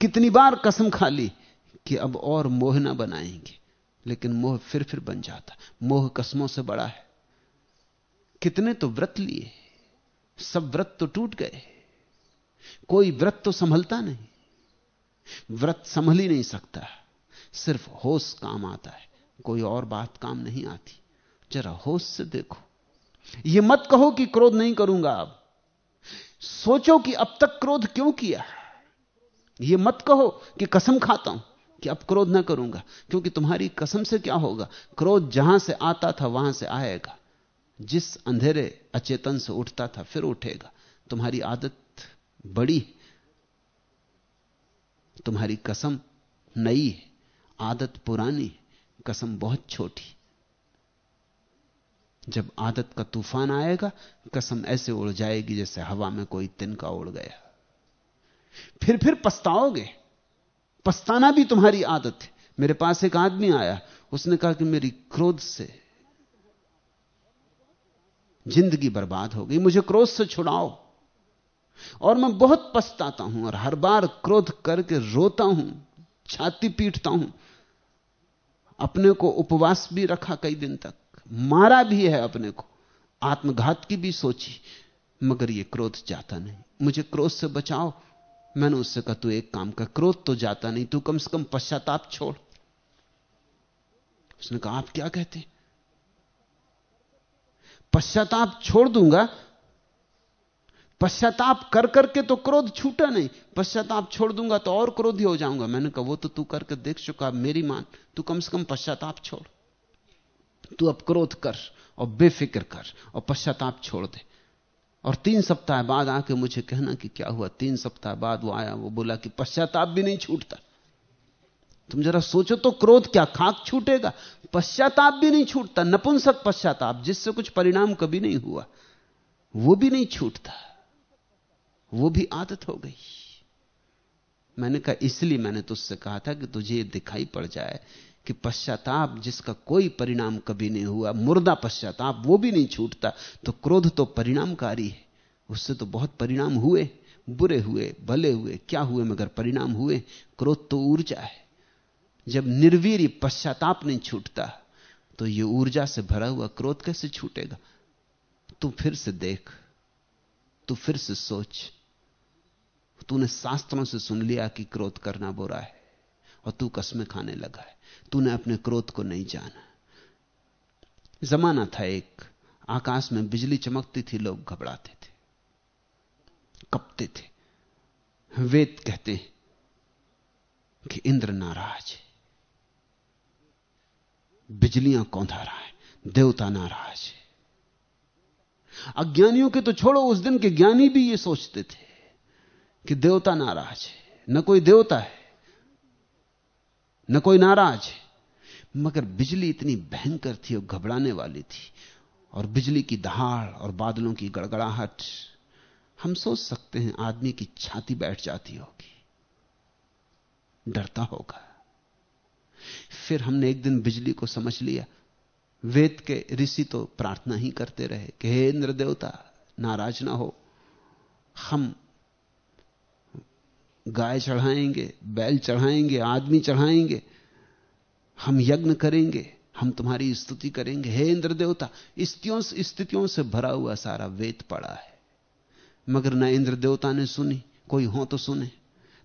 कितनी बार कसम खा ली कि अब और मोह ना बनाएँगे, लेकिन मोह फिर फिर बन जाता। मोह कसमों से बड़ा है। कितने तो व्रत लिए, सब व्रत तो टूट गए। कोई व्रत तो संभलता नहीं। व्रत संभल ही नहीं सकता, सिर्फ़ होश काम आता है। कोई और बात काम नहीं आती। जरा होश से देखो। यह मत कहो कि क्रोध नहीं करूँगा अब। सोचो कि अब तक क्रोध क्यों किया यह मत कहो कि कसम खाता हूँ कि अब क्रोध ना करूँगा, क्योंकि तुम्हारी कसम से क्या होगा? क्रोध जहाँ से आता था वहाँ से आएगा। जिस अंधेरे अचेतन से उठता था फिर उठेगा। तुम्हारी आदत बड़ी तुम्हारी कसम नई है। आदत पुरानी कसम बहुत छोटी। जब आदत का तूफ़ान आएगा, कसम ऐसे उड़ जाएगी जैसे हवा में कोई तिनका उड़ गया। फिर फिर पछताओगे। पछताना भी तुम्हारी आदत है। मेरे पास एक आदमी आया। उसने कहा कि मेरी क्रोध से ज़िंदगी बर्बाद हो गई। मुझे क्रोध से छुड़ाओ। और मैं बहुत पछताता हूँ और हर बार क्रोध करके रोता हूँ, छाती पीटता हूँ। अपने को उपवास भी रखा कई दिन तक। मारा भी है अपने को। आत्मघात की भी सोची, मगर यह क्रोध जाता नहीं। मुझे क्रोध से बचाओ। मैंने उससे कहा, तू एक काम का क्रोध तो जाता नहीं, तू कम से कम पश्चाताप छोड़। उसने कहा, आप क्या कहते पश्चाताप छोड़ दूँगा पश्चाताप कर करके तो क्रोध छूटा नहीं। पश्चाताप छोड़ दूँगा तो और क्रोधी हो जाऊँगा। मैंने कहा, वो तो तू करके देख चुका मेरी मान। तू कम से कम पश्चाताप छोड़। तू अब क्रोध कर और बेफिक्र कर और पश्चाताप छोड़ दे। और तीन सप्ताह बाद आके मुझे कहना कि क्या हुआ? तीन सप्ताह बाद वो आया, वो बोला कि पश्चाताप भी नहीं छूटता। तुम जरा सोचो तो क्रोध क्या खाक छूटेगा? पश्चाताप भी नहीं छूटता, नपुंसक पश्चाताप, जिससे कुछ परिणाम कभी नहीं हुआ, वो भी नहीं छूटता। वो भी आदत हो गई। मैंने कहा, इसलिए मैंने तुझसे कहा था कि तुझे दिखाई पड़ जाए कि पश्चाताप जिसका कोई परिणाम कभी नहीं हुआ, मुर्दा पश्चाताप, वो भी नहीं छूटता। तो क्रोध तो परिणामकारी है। उससे तो बहुत परिणाम हुए, बुरे हुए, भले हुए, क्या हुए मगर परिणाम हुए? क्रोध तो ऊर्जा है। जब निर्वीर पश्चाताप नहीं छूटता तो ये ऊर्जा से भरा हुआ क्रोध कैसे छूटेगा? तू फिर से देख, तू फिर से सोच तूने शास्त्रों से सुन लिया कि क्रोध करना बुरा है, और तू कसमें खाने लगा है। तूने अपने क्रोध को नहीं जाना। जमाना था एक, आकाश में बिजली चमकती थी, लोग घबराते थे, कपते थे। वेद कहते हैं कि इंद्र नाराज़ है। बिजलियाँ कौंधा रहा है, देवता नाराज़ है। अज्ञानियों के तो छोड़ो, उस दिन के ज्ञानी भी ये सोचते थे। कि देवता नाराज़ है। न कोई देवता है, न कोई नाराज़ है। मगर बिजली इतनी भयंकर थी और घबराने वाली थी और बिजली की दहाड़ और बादलों की गड़गड़ाहट। हम सोच सकते हैं आदमी की छाती बैठ जाती होगी। डरता होगा। फिर हमने एक दिन बिजली को समझ लिया। वेद के ऋषि तो प्रार्थना ही करते रहे कि हे इंद्र देवता नाराज़ ना हो। हम गाय चढ़ाएँगे, बैल चढ़ाएँगे, आदमी चढ़ाएँगे, हम यज्ञ करेंगे, हम तुम्हारी स्तुति करेंगे। हे इंद्र देवता स्थितियों स्थितियों से भरा हुआ सारा वेद पड़ा है। मगर न इंद्र देवता ने सुनी, कोई हो तो सुने।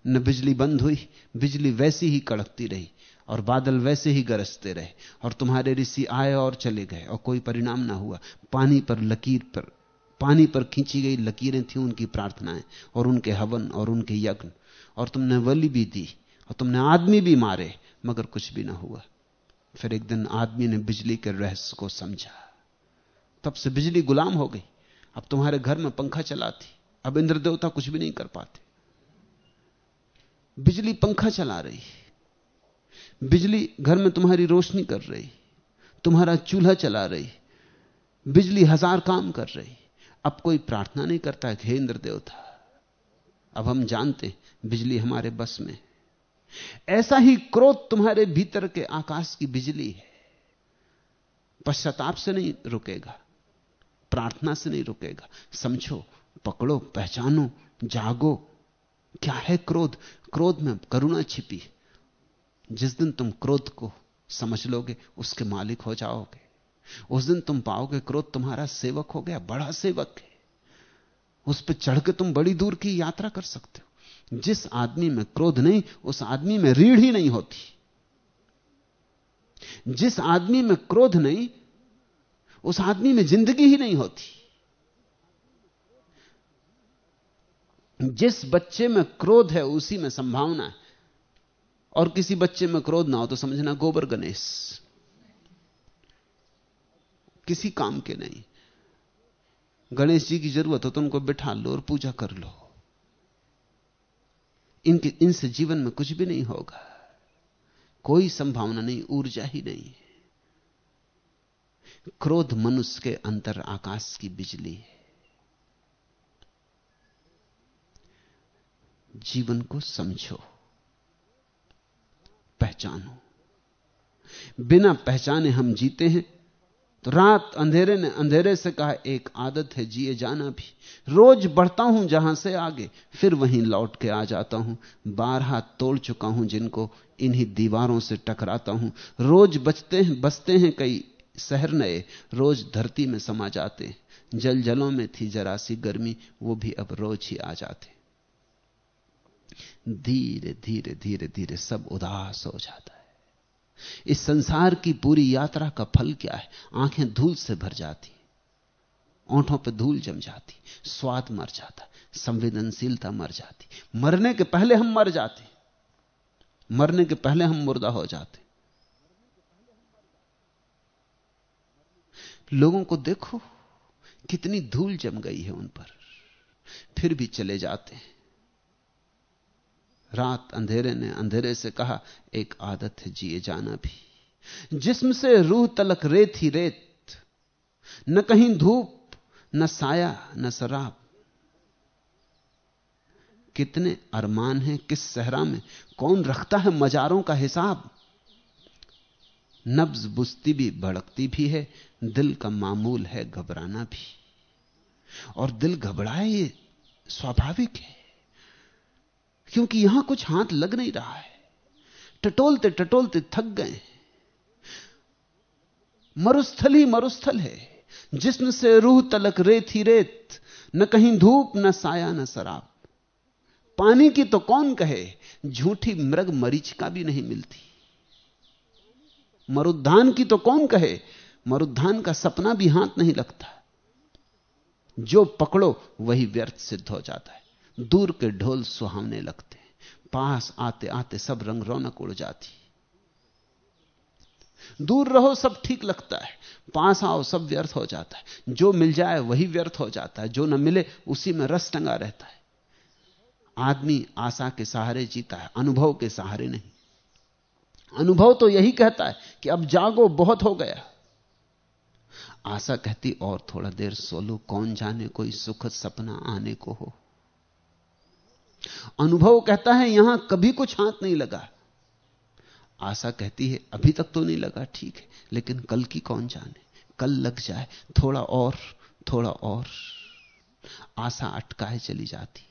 न बिजली बंद हुई, बिजली वैसी ही कड़कती रही, और बादल वैसे ही गरजते रहे, और तुम्हारे ऋषि आए और चले गए, और कोई परिणाम ना हुआ। पानी पर लकीर पर पानी पर खींची गई लकीरें थी उनकी प्रार्थनाएँ, और उनके हवन, और उनके यज्ञ। और तुमने वली भी दी और तुमने आदमी भी मारे, मगर कुछ भी ना हुआ। फिर एक दिन आदमी ने बिजली के रहस्य को समझा। तब से बिजली गुलाम हो गई। अब तुम्हारे घर में पंखा चलाती। अब इंद्र देवता कुछ भी नहीं कर पाते। बिजली पंखा चला रही। बिजली घर में तुम्हारी रोशनी कर रही। तुम्हारा चूल्हा चला रही। बिजली हज़ार काम कर रही। अब कोई प्रार्थना नहीं करता हे इंद्र देवता अब हम जानते बिजली हमारे बस में ऐसा ही क्रोध तुम्हारे भीतर के आकाश की बिजली है। पश्चाताप से नहीं रुकेगा, प्रार्थना से नहीं रुकेगा। समझो, पकड़ो, पहचानो, जागो। क्या है क्रोध? क्रोध में करुणा छिपी जिस दिन तुम क्रोध को समझ लोगे, उसके मालिक हो जाओगे। उस दिन तुम पाओगे, क्रोध तुम्हारा सेवक हो गया, बड़ा सेवक है। उस पर चढ़ के तुम बड़ी दूर की यात्रा कर सकते हो। जिस आदमी में क्रोध नहीं, उस आदमी में रीढ़ ही नहीं होती। जिस आदमी में क्रोध नहीं, उस आदमी में ज़िंदगी ही नहीं होती। जिस बच्चे में क्रोध है, उसी में संभावना है। और किसी बच्चे में क्रोध ना हो तो समझना गोबर गणेश। किसी काम के नहीं। गणेश जी की ज़रूरत हो तो उनको बिठा लो और पूजा कर लो। इनके, इनसे जीवन में कुछ भी नहीं होगा। कोई संभावना नहीं, ऊर्जा ही नहीं क्रोध मनुष्य के अंतर आकाश की बिजली है। जीवन को समझो, पहचानो। बिना पहचाने हम जीते हैं तो रात अंधेरे ने अंधेरे से कहा, एक आदत है, जिए जाना भी। रोज बढ़ता हूँ जहाँ से आगे, फिर वहीं लौट के आ जाता हूँ। बार हाथ तोड़ चुका हूँ जिनको, इन्हीं दीवारों से टकराता हूँ। रोज बचते हैं, बसते हैं कई शहर नए, रोज धरती में समा जाते हैं। जल जलों में थी जरा सी गर्मी, वो भी अब रोज ही आ जाते धीरे धीरे धीरे धीरे सब उदास हो जाता है। इस संसार की पूरी यात्रा का फल क्या है? आँखें धूल से भर जाती ओंठों पे धूल जम जाती स्वाद मर जाता संवेदनशीलता मर जाती मरने के पहले हम मर जाते मरने के पहले हम मुर्दा हो जाते लोगों को देखो, कितनी धूल जम गई है उन पर, फिर भी चले जाते हैं। रात अंधेरे ने अंधेरे से कहा, एक आदत है जिए जाना भी। जिसम से रूह तलक रेत ही रेत। न कहीं धूप, न साया, न शराब। कितने अरमान हैं किस सहरा में। कौन रखता है मजारों का हिसाब। नब्ज बुस्ती भी, भड़कती भी है। दिल का मामूल है घबराना भी। और दिल घबराए, ये स्वाभाविक है। क्योंकि यहाँ कुछ हाथ लग नहीं रहा है। टटोलते टटोलते थक गए। मरुस्थल ही मरुस्थल है। जिसम से रूह तलक रेत ही रेत, न कहीं धूप, न साया, न शराब। पानी की तो कौन कहे, झूठी मृग मरीचिका भी नहीं मिलती। मरुद्धान की तो कौन कहे, मरुद्धान का सपना भी हाथ नहीं लगता। जो पकड़ो, वही व्यर्थ सिद्ध हो जाता है। दूर के ढोल सुहावने लगते पास आते आते सब रंग रौनक उड़ जाती दूर रहो, सब ठीक लगता है। पास आओ, सब व्यर्थ हो जाता है। जो मिल जाए, वही व्यर्थ हो जाता है। जो न मिले, उसी में रस टंगा रहता है। आदमी आशा के सहारे जीता है, अनुभव के सहारे नहीं। अनुभव तो यही कहता है कि अब जागो, बहुत हो गया। आशा कहती, और थोड़ा देर सोलो, कौन जाने कोई सुखद सपना आने को हो। अनुभव कहता है, यहाँ कभी कुछ हाथ नहीं लगा। आशा कहती है, अभी तक तो नहीं लगा, ठीक है, लेकिन कल की कौन जाने कल लग जाए, थोड़ा और थोड़ा और। आशा अटकाए चली जाती।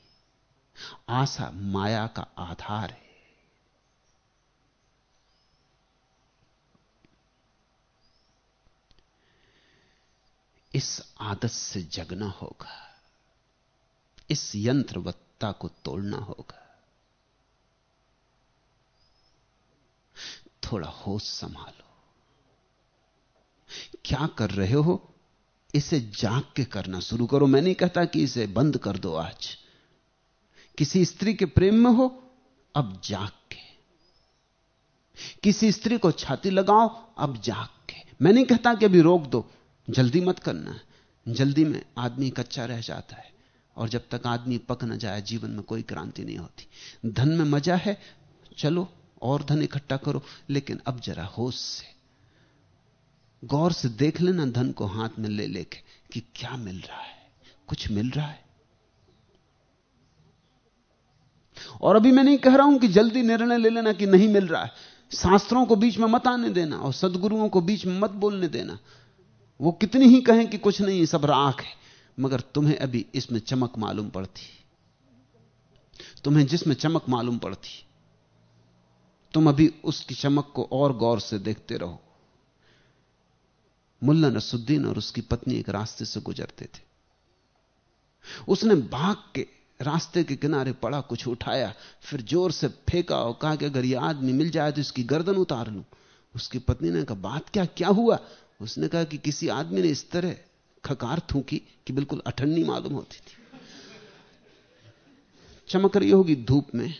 आशा माया का आधार है। इस आदत से जगना होगा। इस यंत्रवत सत्ता को तोड़ना होगा। थोड़ा होश संभालो। क्या कर रहे हो? इसे जाग के करना शुरू करो। मैं नहीं कहता कि इसे बंद कर दो आज। किसी स्त्री के प्रेम में हो, अब जाग के। किसी स्त्री को छाती लगाओ, अब जाग के। मैं नहीं कहता कि अभी रोक दो। जल्दी मत करना। जल्दी में आदमी कच्चा रह जाता है। और जब तक आदमी पक न जाए, जीवन में कोई क्रांति नहीं होती। धन में मज़ा है, चलो, और धन इकट्ठा करो, लेकिन अब जरा होश से। गौर से देख लेना धन को हाथ में ले लेके कि क्या मिल रहा है। कुछ मिल रहा है। और अभी मैं नहीं कह रहा हूँ कि जल्दी निर्णय ले लेना कि नहीं मिल रहा है। शास्त्रों को बीच में मत आने देना और सदगुरुओं को बीच में मत बोलने देना। वो कितनी ही कहें कि कुछ नहीं, सब राख है। मगर तुम्हें अभी इसमें चमक मालूम पड़ती। तुम्हें जिसमें चमक मालूम पड़ती, तुम अभी उसकी चमक को और गौर से देखते रहो। मुल्ला नसुद्दीन और उसकी पत्नी एक रास्ते से गुजरते थे। उसने भाग के रास्ते के किनारे पड़ा, कुछ उठाया, फिर ज़ोर से फेंका और कहा कि अगर यह आदमी मिल जाए तो इसकी गर्दन उतार लू। उसकी पत्नी ने कहा, बात क्या क्या हुआ? उसने कहा कि किसी आदमी ने इस तरह खकार थूकी कि बिल्कुल अठन्नी मालूम होती थी। चमक रही होगी धूप में।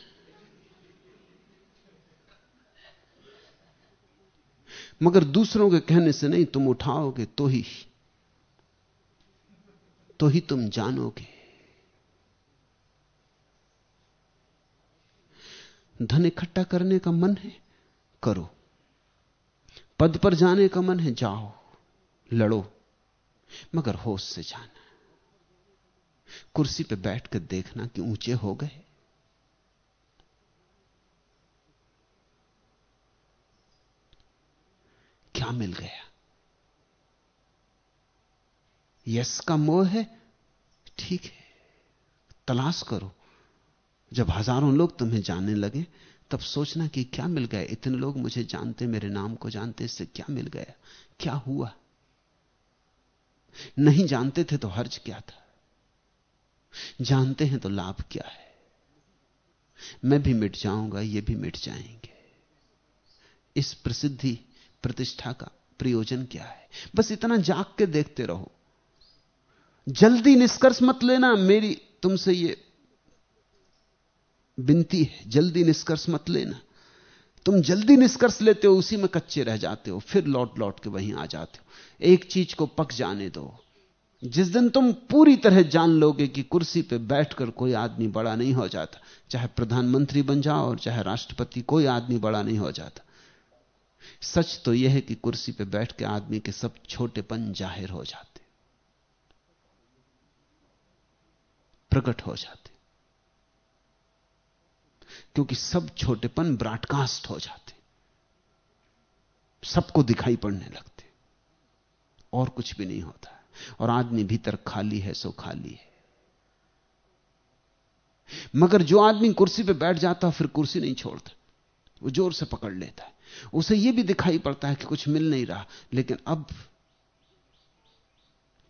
मगर दूसरों के कहने से नहीं, तुम उठाओगे तो ही तो ही तुम जानोगे। धन इकट्ठा करने का मन है, करो। पद पर जाने का मन है, जाओ, लड़ो। मगर होश से जाना। कुर्सी पे बैठकर देखना कि ऊँचे हो गए। क्या मिल गया? यश का मोह है? ठीक है। तलाश करो। जब हज़ारों लोग तुम्हें जानने लगे, तब सोचना कि क्या मिल गया? इतने लोग मुझे जानते, मेरे नाम को जानते, इससे क्या मिल गया? क्या हुआ? नहीं जानते थे तो हर्ज क्या था? जानते हैं तो लाभ क्या है? मैं भी मिट जाऊँगा, ये भी मिट जाएँगे। इस प्रसिद्धि प्रतिष्ठा का प्रयोजन क्या है? बस इतना जाग के देखते रहो। जल्दी निष्कर्ष मत लेना, मेरी तुमसे ये बिनती है, जल्दी निष्कर्ष मत लेना। तुम जल्दी निष्कर्ष लेते हो, उसी में कच्चे रह जाते हो, फिर लौट लौट के वहीं आ जाते हो। एक चीज़ को पक जाने दो। जिस दिन तुम पूरी तरह जान लोगे कि कुर्सी पे बैठकर कोई आदमी बड़ा नहीं हो जाता, चाहे प्रधानमंत्री बन जाओ और चाहे राष्ट्रपति, कोई आदमी बड़ा नहीं हो जाता। सच तो यह है कि कुर्सी पे बैठ के आदमी के सब छोटेपन ज़ाहिर हो जाते। प्रकट हो जाते। क्योंकि सब छोटेपन ब्रॉडकास्ट हो जाते सबको दिखाई पड़ने लगते और कुछ भी नहीं होता और आदमी भीतर खाली है, सो खाली है। मगर जो आदमी कुर्सी पे बैठ जाता है, फिर कुर्सी नहीं छोड़ता। वो ज़ोर से पकड़ लेता है। उसे यह भी दिखाई पड़ता है कि कुछ मिल नहीं रहा। लेकिन अब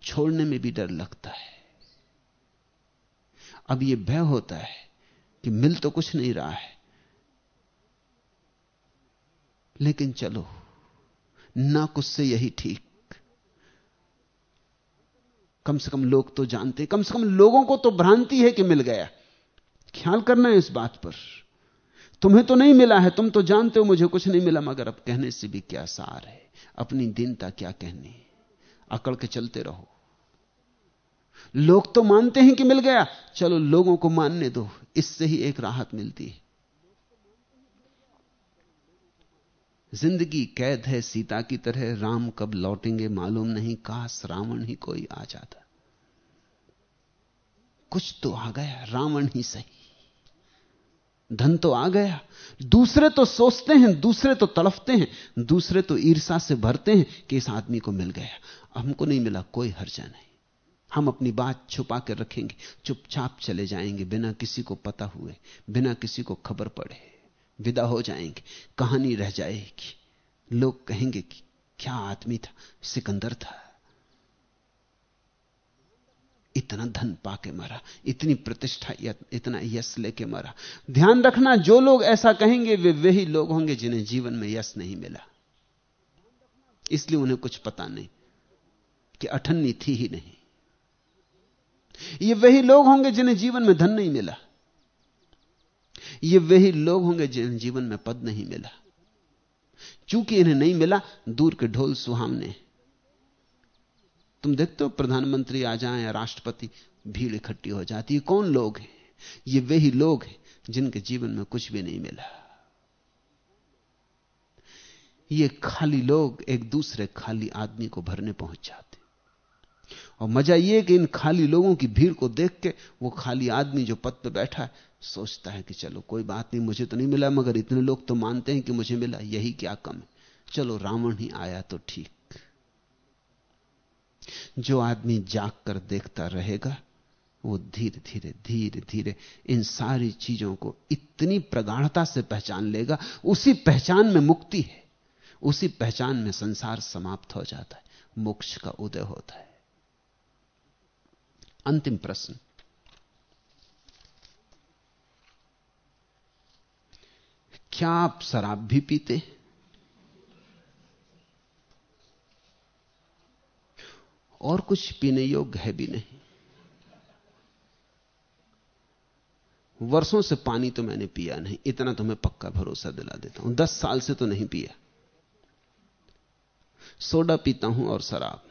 छोड़ने में भी डर लगता है। अब यह भय होता है कि मिल तो कुछ नहीं रहा है। लेकिन चलो, ना कुछ से यही ठीक। कम से कम लोग तो जानते, कम से कम लोगों को तो भ्रांति है कि मिल गया। ख्याल करना है इस बात पर। तुम्हें तो नहीं मिला है, तुम तो जानते हो मुझे कुछ नहीं मिला, मगर अब कहने से भी क्या सार है? अपनी दीनता क्या कहनी? अकड़ के चलते रहो। लोग तो मानते हैं कि मिल गया। चलो लोगों को मानने दो, इससे ही एक राहत मिलती है। ज़िंदगी कैद है, सीता की तरह राम कब लौटेंगे मालूम नहीं, काश रावण ही कोई आ जाता। कुछ तो आ गया, रावण ही सही। धन तो आ गया, दूसरे तो सोचते हैं, दूसरे तो तड़फते हैं, दूसरे तो ईर्षा से भरते हैं कि इस आदमी को मिल गया। हमको नहीं मिला कोई हर्जा नहीं। हम अपनी बात छुपा कर रखेंगे। चुपचाप चले जाएँगे बिना किसी को पता हुए, बिना किसी को खबर पड़े। विदा हो जाएँगे। कहानी रह जाएगी। लोग कहेंगे कि क्या आदमी था? सिकंदर था। इतना धन पाके मरा, इतनी प्रतिष्ठा इतना यश लेके मरा। ध्यान रखना, जो लोग ऐसा कहेंगे, वे वही लोग होंगे जिन्हें जीवन में यश नहीं मिला। इसलिए उन्हें कुछ पता नहीं कि अठन्नी थी ही नहीं। ये वही लोग होंगे जिन्हें जीवन में धन नहीं मिला। ये वही लोग होंगे जिन्हें जीवन में पद नहीं मिला। चूँकि इन्हें नहीं मिला, दूर के ढोल सुहावने। तुम देखते हो प्रधानमंत्री आ जाए या राष्ट्रपति, भीड़ इकट्ठी हो जाती है। कौन लोग हैं? ये वही लोग हैं जिनके जीवन में कुछ भी नहीं मिला। ये खाली लोग एक दूसरे खाली आदमी को भरने पहुँच जाते और मज़ा यह कि इन खाली लोगों की भीड़ को देख के वो खाली आदमी जो पद पे बैठा है, सोचता है कि चलो, कोई बात नहीं, मुझे तो नहीं मिला, मगर इतने लोग तो मानते हैं कि मुझे मिला, यही क्या कम है। चलो, रावण ही आया तो ठीक। जो आदमी जाग कर देखता रहेगा, वो धीरे धीरे धीरे धीरे इन सारी चीज़ों को इतनी प्रगाढ़ता से पहचान लेगा, उसी पहचान में मुक्ति है, उसी पहचान में संसार समाप्त हो जाता है, मोक्ष का उदय होता है। अंतिम प्रश्न। क्या आप शराब भी पीते और कुछ पीने योग्य है भी नहीं। वर्षों से पानी तो मैंने पिया नहीं, इतना तो मैं पक्का भरोसा दिला देता हूँ। दस साल से तो नहीं पिया। सोडा पीता हूँ और शराब।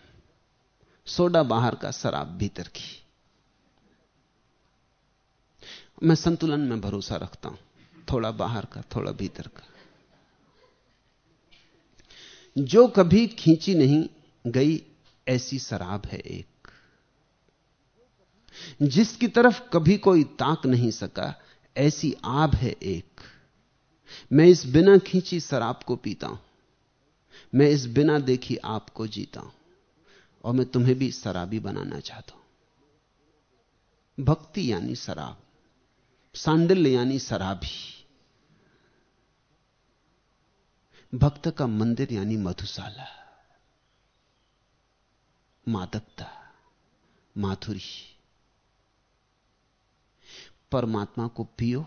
सोडा बाहर का शराब भीतर की। मैं संतुलन में भरोसा रखता हूँ। थोड़ा बाहर का, थोड़ा भीतर का। जो कभी खींची नहीं गई, ऐसी शराब है एक। जिसकी तरफ़ कभी कोई ताक नहीं सका, ऐसी आब है एक। मैं इस बिना खींची शराब को पीता हूँ। मैं इस बिना देखी आपको जीता हूँ। और मैं तुम्हें भी शराबी बनाना चाहता हूँ। भक्ति यानी शराब। सांडिल्य यानी शराबी। भक्त का मंदिर यानी मधुशाला। मादकता, माधुरी। परमात्मा को पियो,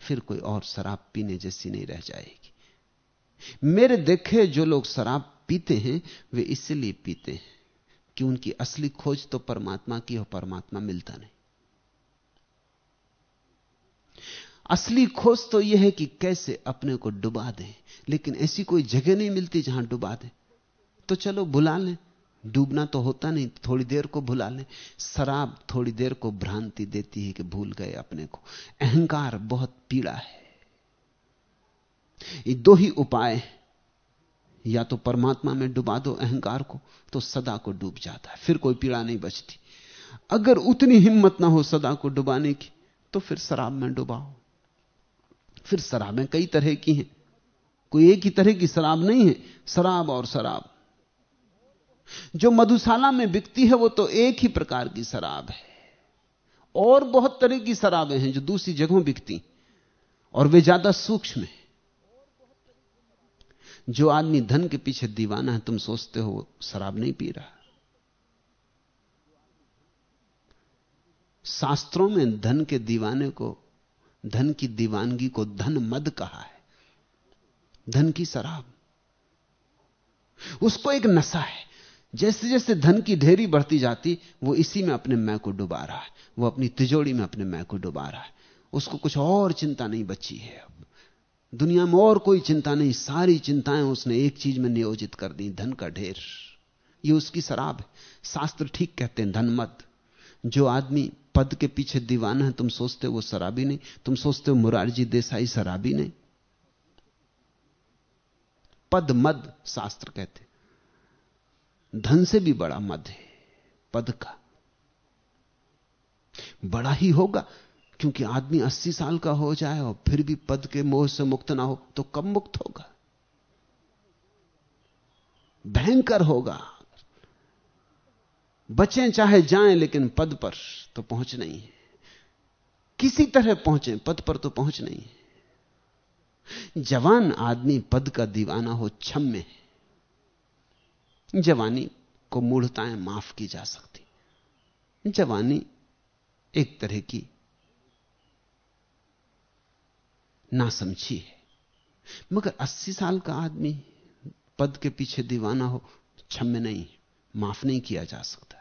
फिर कोई और शराब पीने जैसी नहीं रह जाएगी। मेरे देखे जो लोग शराब पीते हैं, वे इसलिए पीते हैं कि उनकी असली खोज तो परमात्मा की और परमात्मा मिलता नहीं। असली खोज तो यह है कि कैसे अपने को डुबा दें। लेकिन ऐसी कोई जगह नहीं मिलती जहाँ डुबा दें। तो चलो बुला लें। डूबना तो होता नहीं, थोड़ी देर को भुला लें। शराब थोड़ी देर को भ्रांति देती है कि भूल गए अपने को। अहंकार बहुत पीड़ा है। ये दो ही उपाय या तो परमात्मा में डुबा दो अहंकार को तो सदा को डूब जाता है। फिर कोई पीड़ा नहीं बचती। अगर उतनी हिम्मत ना हो सदा को डुबाने की तो फिर शराब में डुबाओ। फिर शराबें कई तरह की हैं। कोई एक ही तरह की शराब नहीं है, शराब और शराब। जो मधुशाला में बिकती है, वो तो एक ही प्रकार की शराब है। और बहुत तरह की शराबें हैं जो दूसरी जगहों बिकती और वे ज़्यादा सूक्ष्म है। जो आदमी धन के पीछे दीवाना है, तुम सोचते हो शराब नहीं पी रहा। शास्त्रों में धन के दीवाने को धन की दीवानगी को धन मद कहा है। धन की शराब। उसको एक नशा है। जैसे जैसे धन की ढेरी बढ़ती जाती, वो इसी में अपने मैं को डुबा रहा है। वो अपनी तिजोड़ी में अपने मैं को डुबा रहा है। उसको कुछ और चिंता नहीं बची है अब। दुनिया में और कोई चिंता नहीं, सारी चिंताएँ उसने एक चीज़ में नियोजित कर दी, धन का ढेर। ये उसकी शराब है। शास्त्र ठीक कहते हैं, धन मत जो आदमी पद के पीछे दीवाना है, तुम सोचते हो वो शराबी नहीं, तुम सोचते हो मुरारजी देसाई शराबी नहीं। पद मद शास्त्र कहते धन से भी बड़ा मद है, पद का। बड़ा ही होगा, क्योंकि आदमी 80 साल का हो जाए और फिर भी पद के मोह से मुक्त ना हो तो कब मुक्त होगा? भयंकर होगा। बचें, चाहे जाएँ, लेकिन पद पर तो पहुँच नहीं है। किसी तरह पहुँचे, पद पर तो पहुँच नहीं है। जवान आदमी पद का दीवाना हो, छम में जवानी को मूढ़ताएँ माफ़ की जा सकती। जवानी एक तरह की ना समझी है। मगर 80 साल का आदमी पद के पीछे दीवाना हो, छम नहीं, माफ़ नहीं किया जा सकता।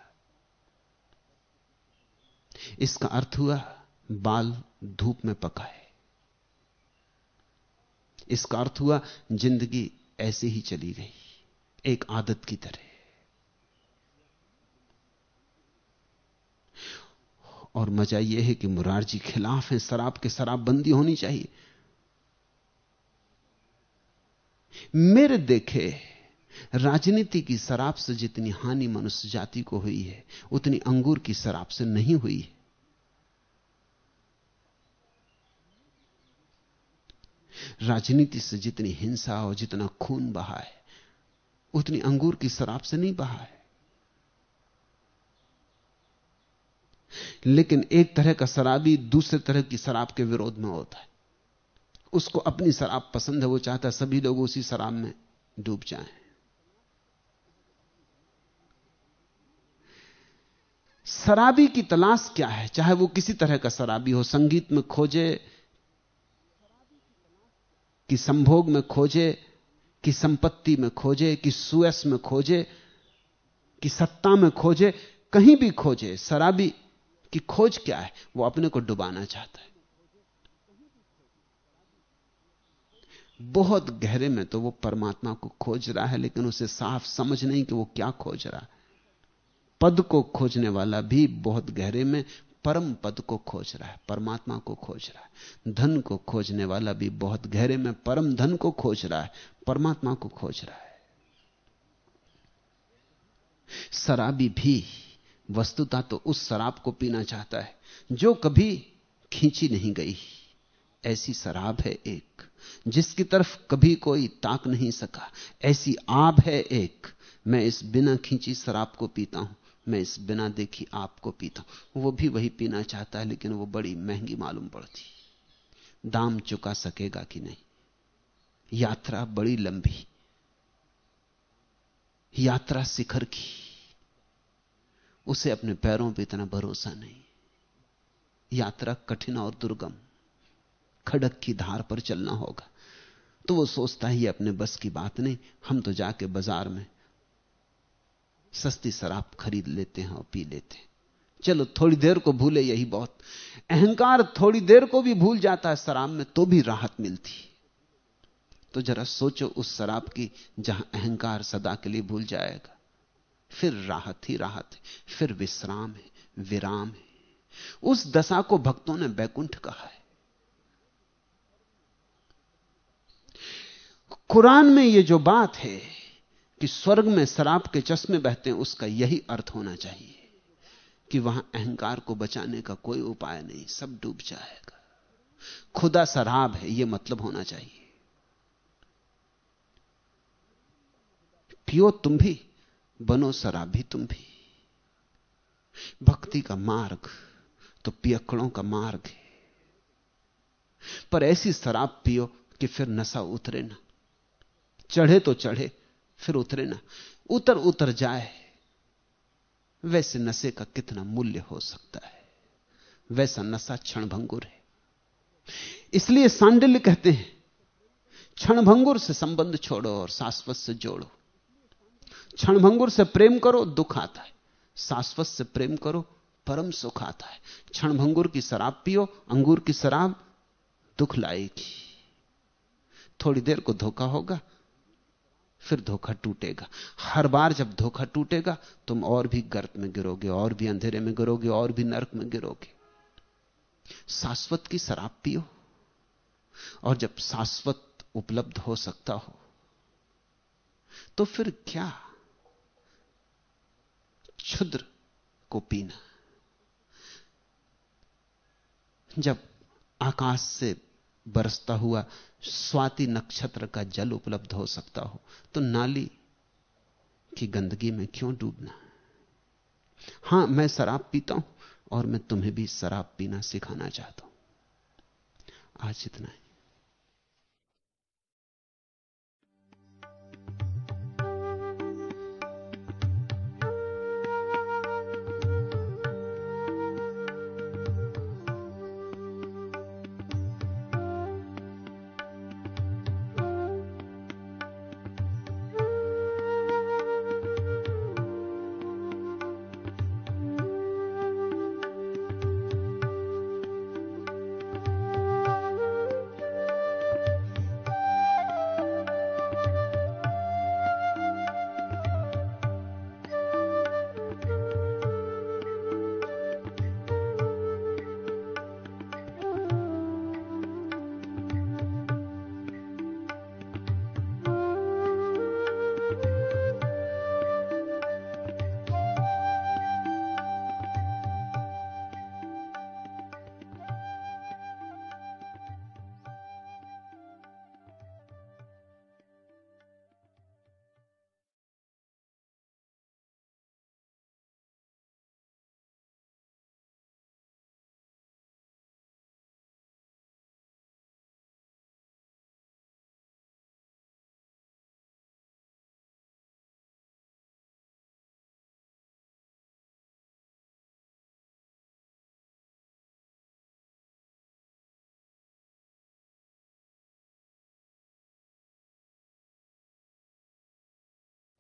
इसका अर्थ हुआ बाल धूप में पकाए। इसका अर्थ हुआ ज़िंदगी ऐसे ही चली गई एक आदत की तरह। और मज़ा यह है कि मुरारजी खिलाफ है, शराब के शराबबंदी होनी चाहिए। मेरे देखे, राजनीति की शराब से जितनी हानि मनुष्य जाति को हुई है, उतनी अंगूर की शराब से नहीं हुई है। राजनीति से जितनी हिंसा और जितना खून बहा है, उतनी अंगूर की शराब से नहीं बहा है। लेकिन एक तरह का शराबी दूसरे तरह की शराब के विरोध में होता है। उसको अपनी शराब पसंद है, वो चाहता है सभी लोग उसी शराब में डूब जाएँ। शराबी की तलाश क्या है? चाहे वो किसी तरह का शराबी हो, संगीत में खोजे कि संभोग में खोजे, कि संपत्ति में खोजे, कि सुयस में खोजे, कि सत्ता में खोजे, कहीं भी खोजे, शराबी, की खोज क्या है? वो अपने को डुबाना चाहता है। बहुत गहरे में तो वो परमात्मा को खोज रहा है, लेकिन उसे साफ़ समझ नहीं कि वो क्या खोज रहा। है पद को खोजने वाला भी बहुत गहरे में परम पद को खोज रहा है, परमात्मा को खोज रहा है। धन को खोजने वाला भी बहुत गहरे में परम धन को खोज रहा है, परमात्मा को खोज रहा है। शराबी भी, वस्तुता तो उस शराब को पीना चाहता है, जो कभी खींची नहीं गई। ऐसी शराब है एक, जिसकी तरफ़ कभी कोई ताक नहीं सका। ऐसी आब है एक, मैं इस बिना खींची शराब को पीता हूँ। मैं इस बिना देखी आपको पीता हूँ। वो भी वही पीना चाहता है, लेकिन वो बड़ी महँगी मालूम पड़ती। दाम चुका सकेगा कि नहीं? यात्रा बड़ी लंबी। यात्रा शिखर की। उसे अपने पैरों पर इतना भरोसा नहीं। यात्रा कठिन और दुर्गम। खड़क की धार पर चलना होगा। तो वो सोचता ही अपने बस की बात नहीं, हम तो जाके बाज़ार में सस्ती शराब खरीद लेते हैं और पी लेते हैं। चलो, थोड़ी देर को भूले यही बहुत। अहंकार थोड़ी देर को भी भूल जाता है शराब में तो भी राहत मिलती तो जरा सोचो उस शराब की जहाँ अहंकार सदा के लिए भूल जाएगा। फिर राहत ही राहत है, फिर विश्राम है, विराम है। उस दशा को भक्तों ने बैकुंठ कहा है। कुरान में यह जो बात है कि स्वर्ग में शराब के चश्मे बहते हैं, उसका यही अर्थ होना चाहिए कि वहाँ अहंकार को बचाने का कोई उपाय नहीं, सब डूब जाएगा। खुदा शराब है यह मतलब होना चाहिए। पियो तुम भी, बनो शराबी तुम भी। भक्ति का मार्ग तो पियकड़ों का मार्ग है। पर ऐसी शराब पियो कि फिर नशा उतरे ना। चढ़े तो चढ़े फिर उतरे ना। उतर उतर जाए। वैसे नशे का कितना मूल्य हो सकता है। वैसा नशा क्षणभंगुर है। इसलिए सांडिल्य कहते हैं, क्षणभंगुर से संबंध छोड़ो और शाश्वत से जोड़ो। क्षणभंगुर से प्रेम करो, दुख आता है। शाश्वत से प्रेम करो, परम सुख आता है। क्षणभंगुर की शराब पियो, अंगूर की शराब दुख लाएगी। थोड़ी देर को धोखा होगा फिर धोखा टूटेगा। हर बार जब धोखा टूटेगा, तुम और भी गर्त में गिरोगे, और भी अंधेरे में गिरोगे, और भी नरक में गिरोगे। शाश्वत की शराब पियो। और जब शाश्वत उपलब्ध हो सकता हो तो फिर क्या? क्षुद्र को पीना। जब आकाश से बरसता हुआ स्वाति नक्षत्र का जल उपलब्ध हो सकता हो। तो नाली की गंदगी में क्यों डूबना? हाँ, मैं शराब पीता हूँ और मैं तुम्हें भी शराब पीना सिखाना चाहता हूँ। आज इतना है।